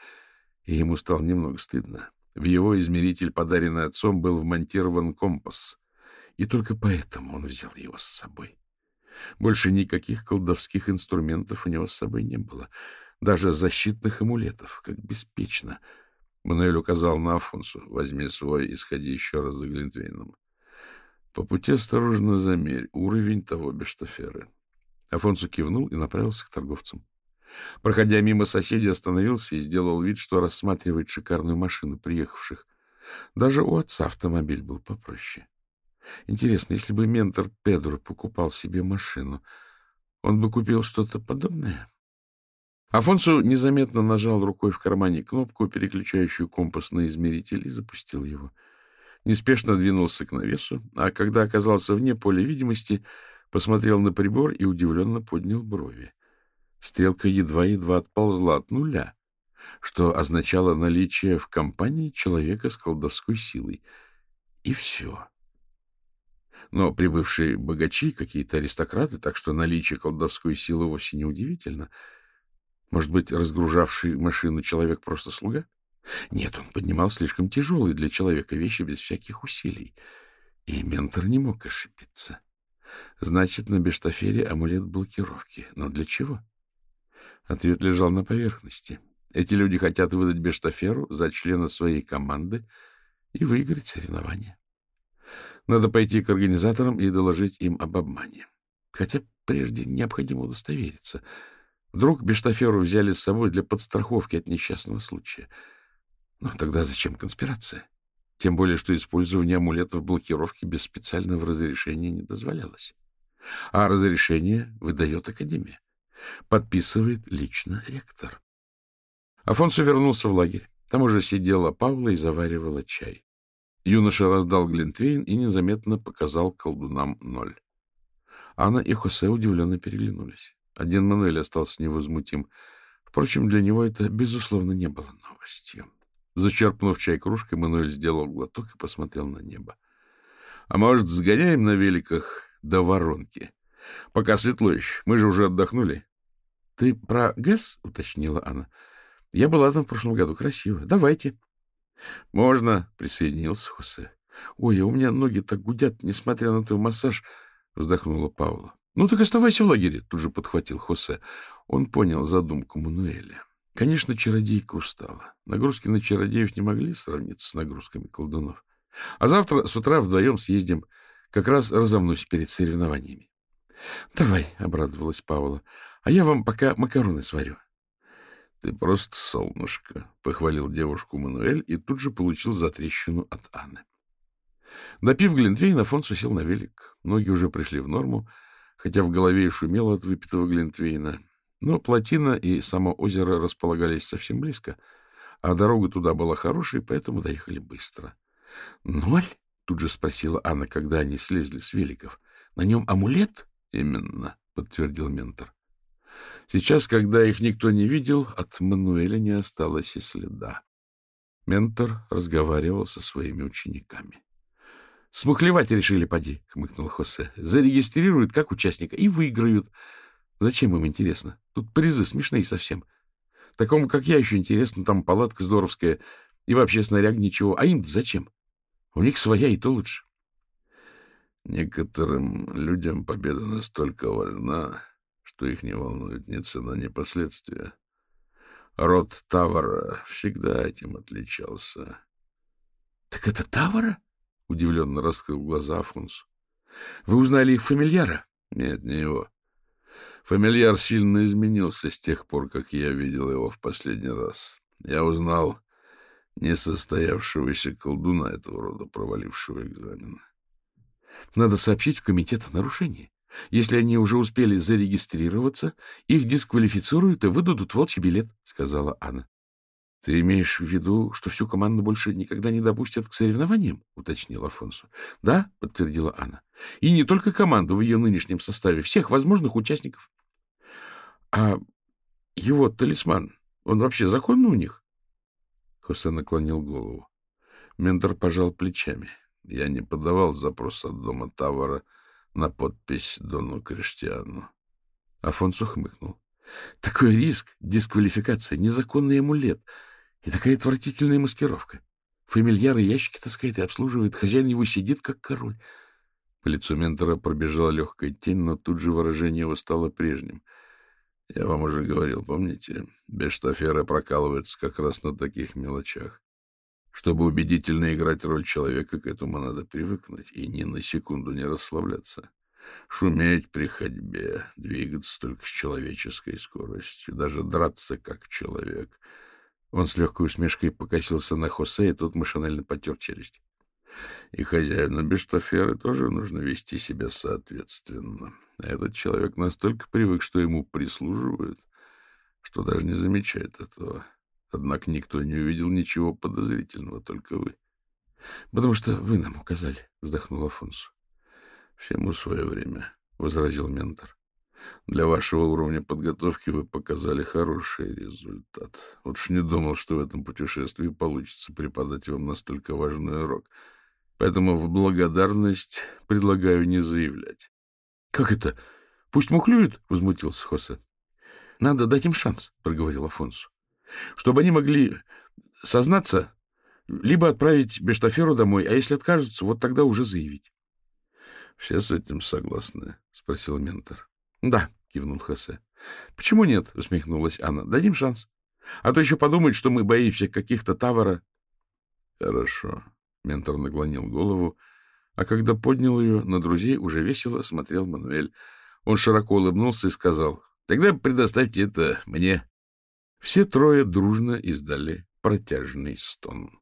и ему стало немного стыдно. В его измеритель, подаренный отцом, был вмонтирован компас, и только поэтому он взял его с собой. Больше никаких колдовских инструментов у него с собой не было, даже защитных амулетов, как беспечно. Мануэль указал на Афонсу. «Возьми свой и сходи еще раз за Глинтвейном. По пути осторожно замерь уровень того бештаферы». Афонсу кивнул и направился к торговцам. Проходя мимо соседей, остановился и сделал вид, что рассматривает шикарную машину приехавших. Даже у отца автомобиль был попроще. Интересно, если бы ментор Педро покупал себе машину, он бы купил что-то подобное? Афонсу незаметно нажал рукой в кармане кнопку, переключающую компас на измеритель, и запустил его. Неспешно двинулся к навесу, а когда оказался вне поля видимости, посмотрел на прибор и удивленно поднял брови. Стрелка едва-едва отползла от нуля, что означало наличие в компании человека с колдовской силой. И все. Но прибывшие богачи, какие-то аристократы, так что наличие колдовской силы вовсе не удивительно. Может быть, разгружавший машину человек просто слуга? Нет, он поднимал слишком тяжелые для человека вещи без всяких усилий. И ментор не мог ошибиться. Значит, на бештафере амулет блокировки. Но для чего? — Ответ лежал на поверхности. Эти люди хотят выдать Бештаферу за члена своей команды и выиграть соревнования. Надо пойти к организаторам и доложить им об обмане. Хотя прежде необходимо удостовериться. Вдруг Бештаферу взяли с собой для подстраховки от несчастного случая. Но тогда зачем конспирация? Тем более, что использование амулетов блокировки без специального разрешения не дозволялось. А разрешение выдает Академия. Подписывает лично ректор. Афонсо вернулся в лагерь. Там уже сидела Павла и заваривала чай. Юноша раздал Глинтвейн и незаметно показал колдунам ноль. Анна и Хосе удивленно переглянулись. Один Мануэль остался невозмутим. Впрочем, для него это, безусловно, не было новостью. Зачерпнув чай кружкой, Мануэль сделал глоток и посмотрел на небо. — А может, сгоняем на великах до воронки? Пока светло еще. Мы же уже отдохнули. — Ты про ГЭС? — уточнила она. — Я была там в прошлом году. Красиво. Давайте. — Можно, — присоединился Хосе. — Ой, а у меня ноги так гудят, несмотря на твой массаж, — вздохнула Павла. — Ну так оставайся в лагере, — тут же подхватил Хосе. Он понял задумку Мануэля. Конечно, чародейка устала. Нагрузки на чародеев не могли сравниться с нагрузками колдунов. А завтра с утра вдвоем съездим. Как раз разомнусь перед соревнованиями. — Давай, — обрадовалась Павла, — а я вам пока макароны сварю. — Ты просто солнышко, — похвалил девушку Мануэль и тут же получил затрещину от Анны. Допив Глинтвейн, Афонсу сел на велик. Ноги уже пришли в норму, хотя в голове и шумело от выпитого Глинтвейна. Но плотина и само озеро располагались совсем близко, а дорога туда была хорошей, поэтому доехали быстро. — Ноль? — тут же спросила Анна, когда они слезли с великов. — На нем амулет? — Именно, — подтвердил ментор. Сейчас, когда их никто не видел, от Мануэля не осталось и следа. Ментор разговаривал со своими учениками. — Смухлевать решили, поди, — хмыкнул Хосе. — Зарегистрируют как участника и выиграют. Зачем им интересно? Тут призы смешные совсем. Такому, как я, еще интересно, там палатка здоровская и вообще снаряг ничего. А им зачем? У них своя и то лучше. Некоторым людям победа настолько важна, что их не волнует ни цена, ни последствия. Род Тавара всегда этим отличался. — Так это Тавара? — удивленно раскрыл глаза Афунс. — Вы узнали их фамильяра? — Нет, не его. Фамильяр сильно изменился с тех пор, как я видел его в последний раз. Я узнал несостоявшегося колдуна этого рода, провалившего экзамен. Надо сообщить в комитет о нарушении. Если они уже успели зарегистрироваться, их дисквалифицируют и выдадут волчий билет, — сказала Анна. — Ты имеешь в виду, что всю команду больше никогда не допустят к соревнованиям? — уточнил Афонсу. — Да, — подтвердила Анна. — И не только команду в ее нынешнем составе, всех возможных участников. А его талисман, он вообще законный у них? Хосе наклонил голову. Ментор пожал плечами. Я не подавал запрос от дома Тавара на подпись Дону Криштиану. Афонсу хмыкнул. Такой риск, дисквалификация, незаконный амулет и такая отвратительная маскировка. Фамильяры ящики таскает и обслуживает, хозяин его сидит, как король. По лицу ментора пробежала легкая тень, но тут же выражение его стало прежним — я вам уже говорил, помните, Бештаферы прокалываются как раз на таких мелочах. Чтобы убедительно играть роль человека, к этому надо привыкнуть и ни на секунду не расслабляться. Шуметь при ходьбе, двигаться только с человеческой скоростью, даже драться как человек. Он с легкой усмешкой покосился на Хосе, и тот машинально потер челюсть. И хозяину Бештаферы тоже нужно вести себя соответственно. А этот человек настолько привык, что ему прислуживают, что даже не замечает этого. Однако никто не увидел ничего подозрительного, только вы. — Потому что вы нам указали, — вздохнул Афонсу. — Всему свое время, — возразил ментор. — Для вашего уровня подготовки вы показали хороший результат. Вот уж не думал, что в этом путешествии получится преподать вам настолько важный урок. Поэтому в благодарность предлагаю не заявлять. Как это? Пусть мухлюют, — возмутился Хосе. — Надо дать им шанс, — проговорил Афонсу. — Чтобы они могли сознаться, либо отправить Бештаферу домой, а если откажутся, вот тогда уже заявить. — Все с этим согласны? — спросил ментор. — Да, — кивнул Хосе. — Почему нет? — усмехнулась Анна. — Дадим шанс. А то еще подумают, что мы боимся каких-то тавара. — Хорошо. Ментор наклонил голову а когда поднял ее, на друзей уже весело смотрел Мануэль. Он широко улыбнулся и сказал, Тогда предоставьте это мне. Все трое дружно издали протяжный стон.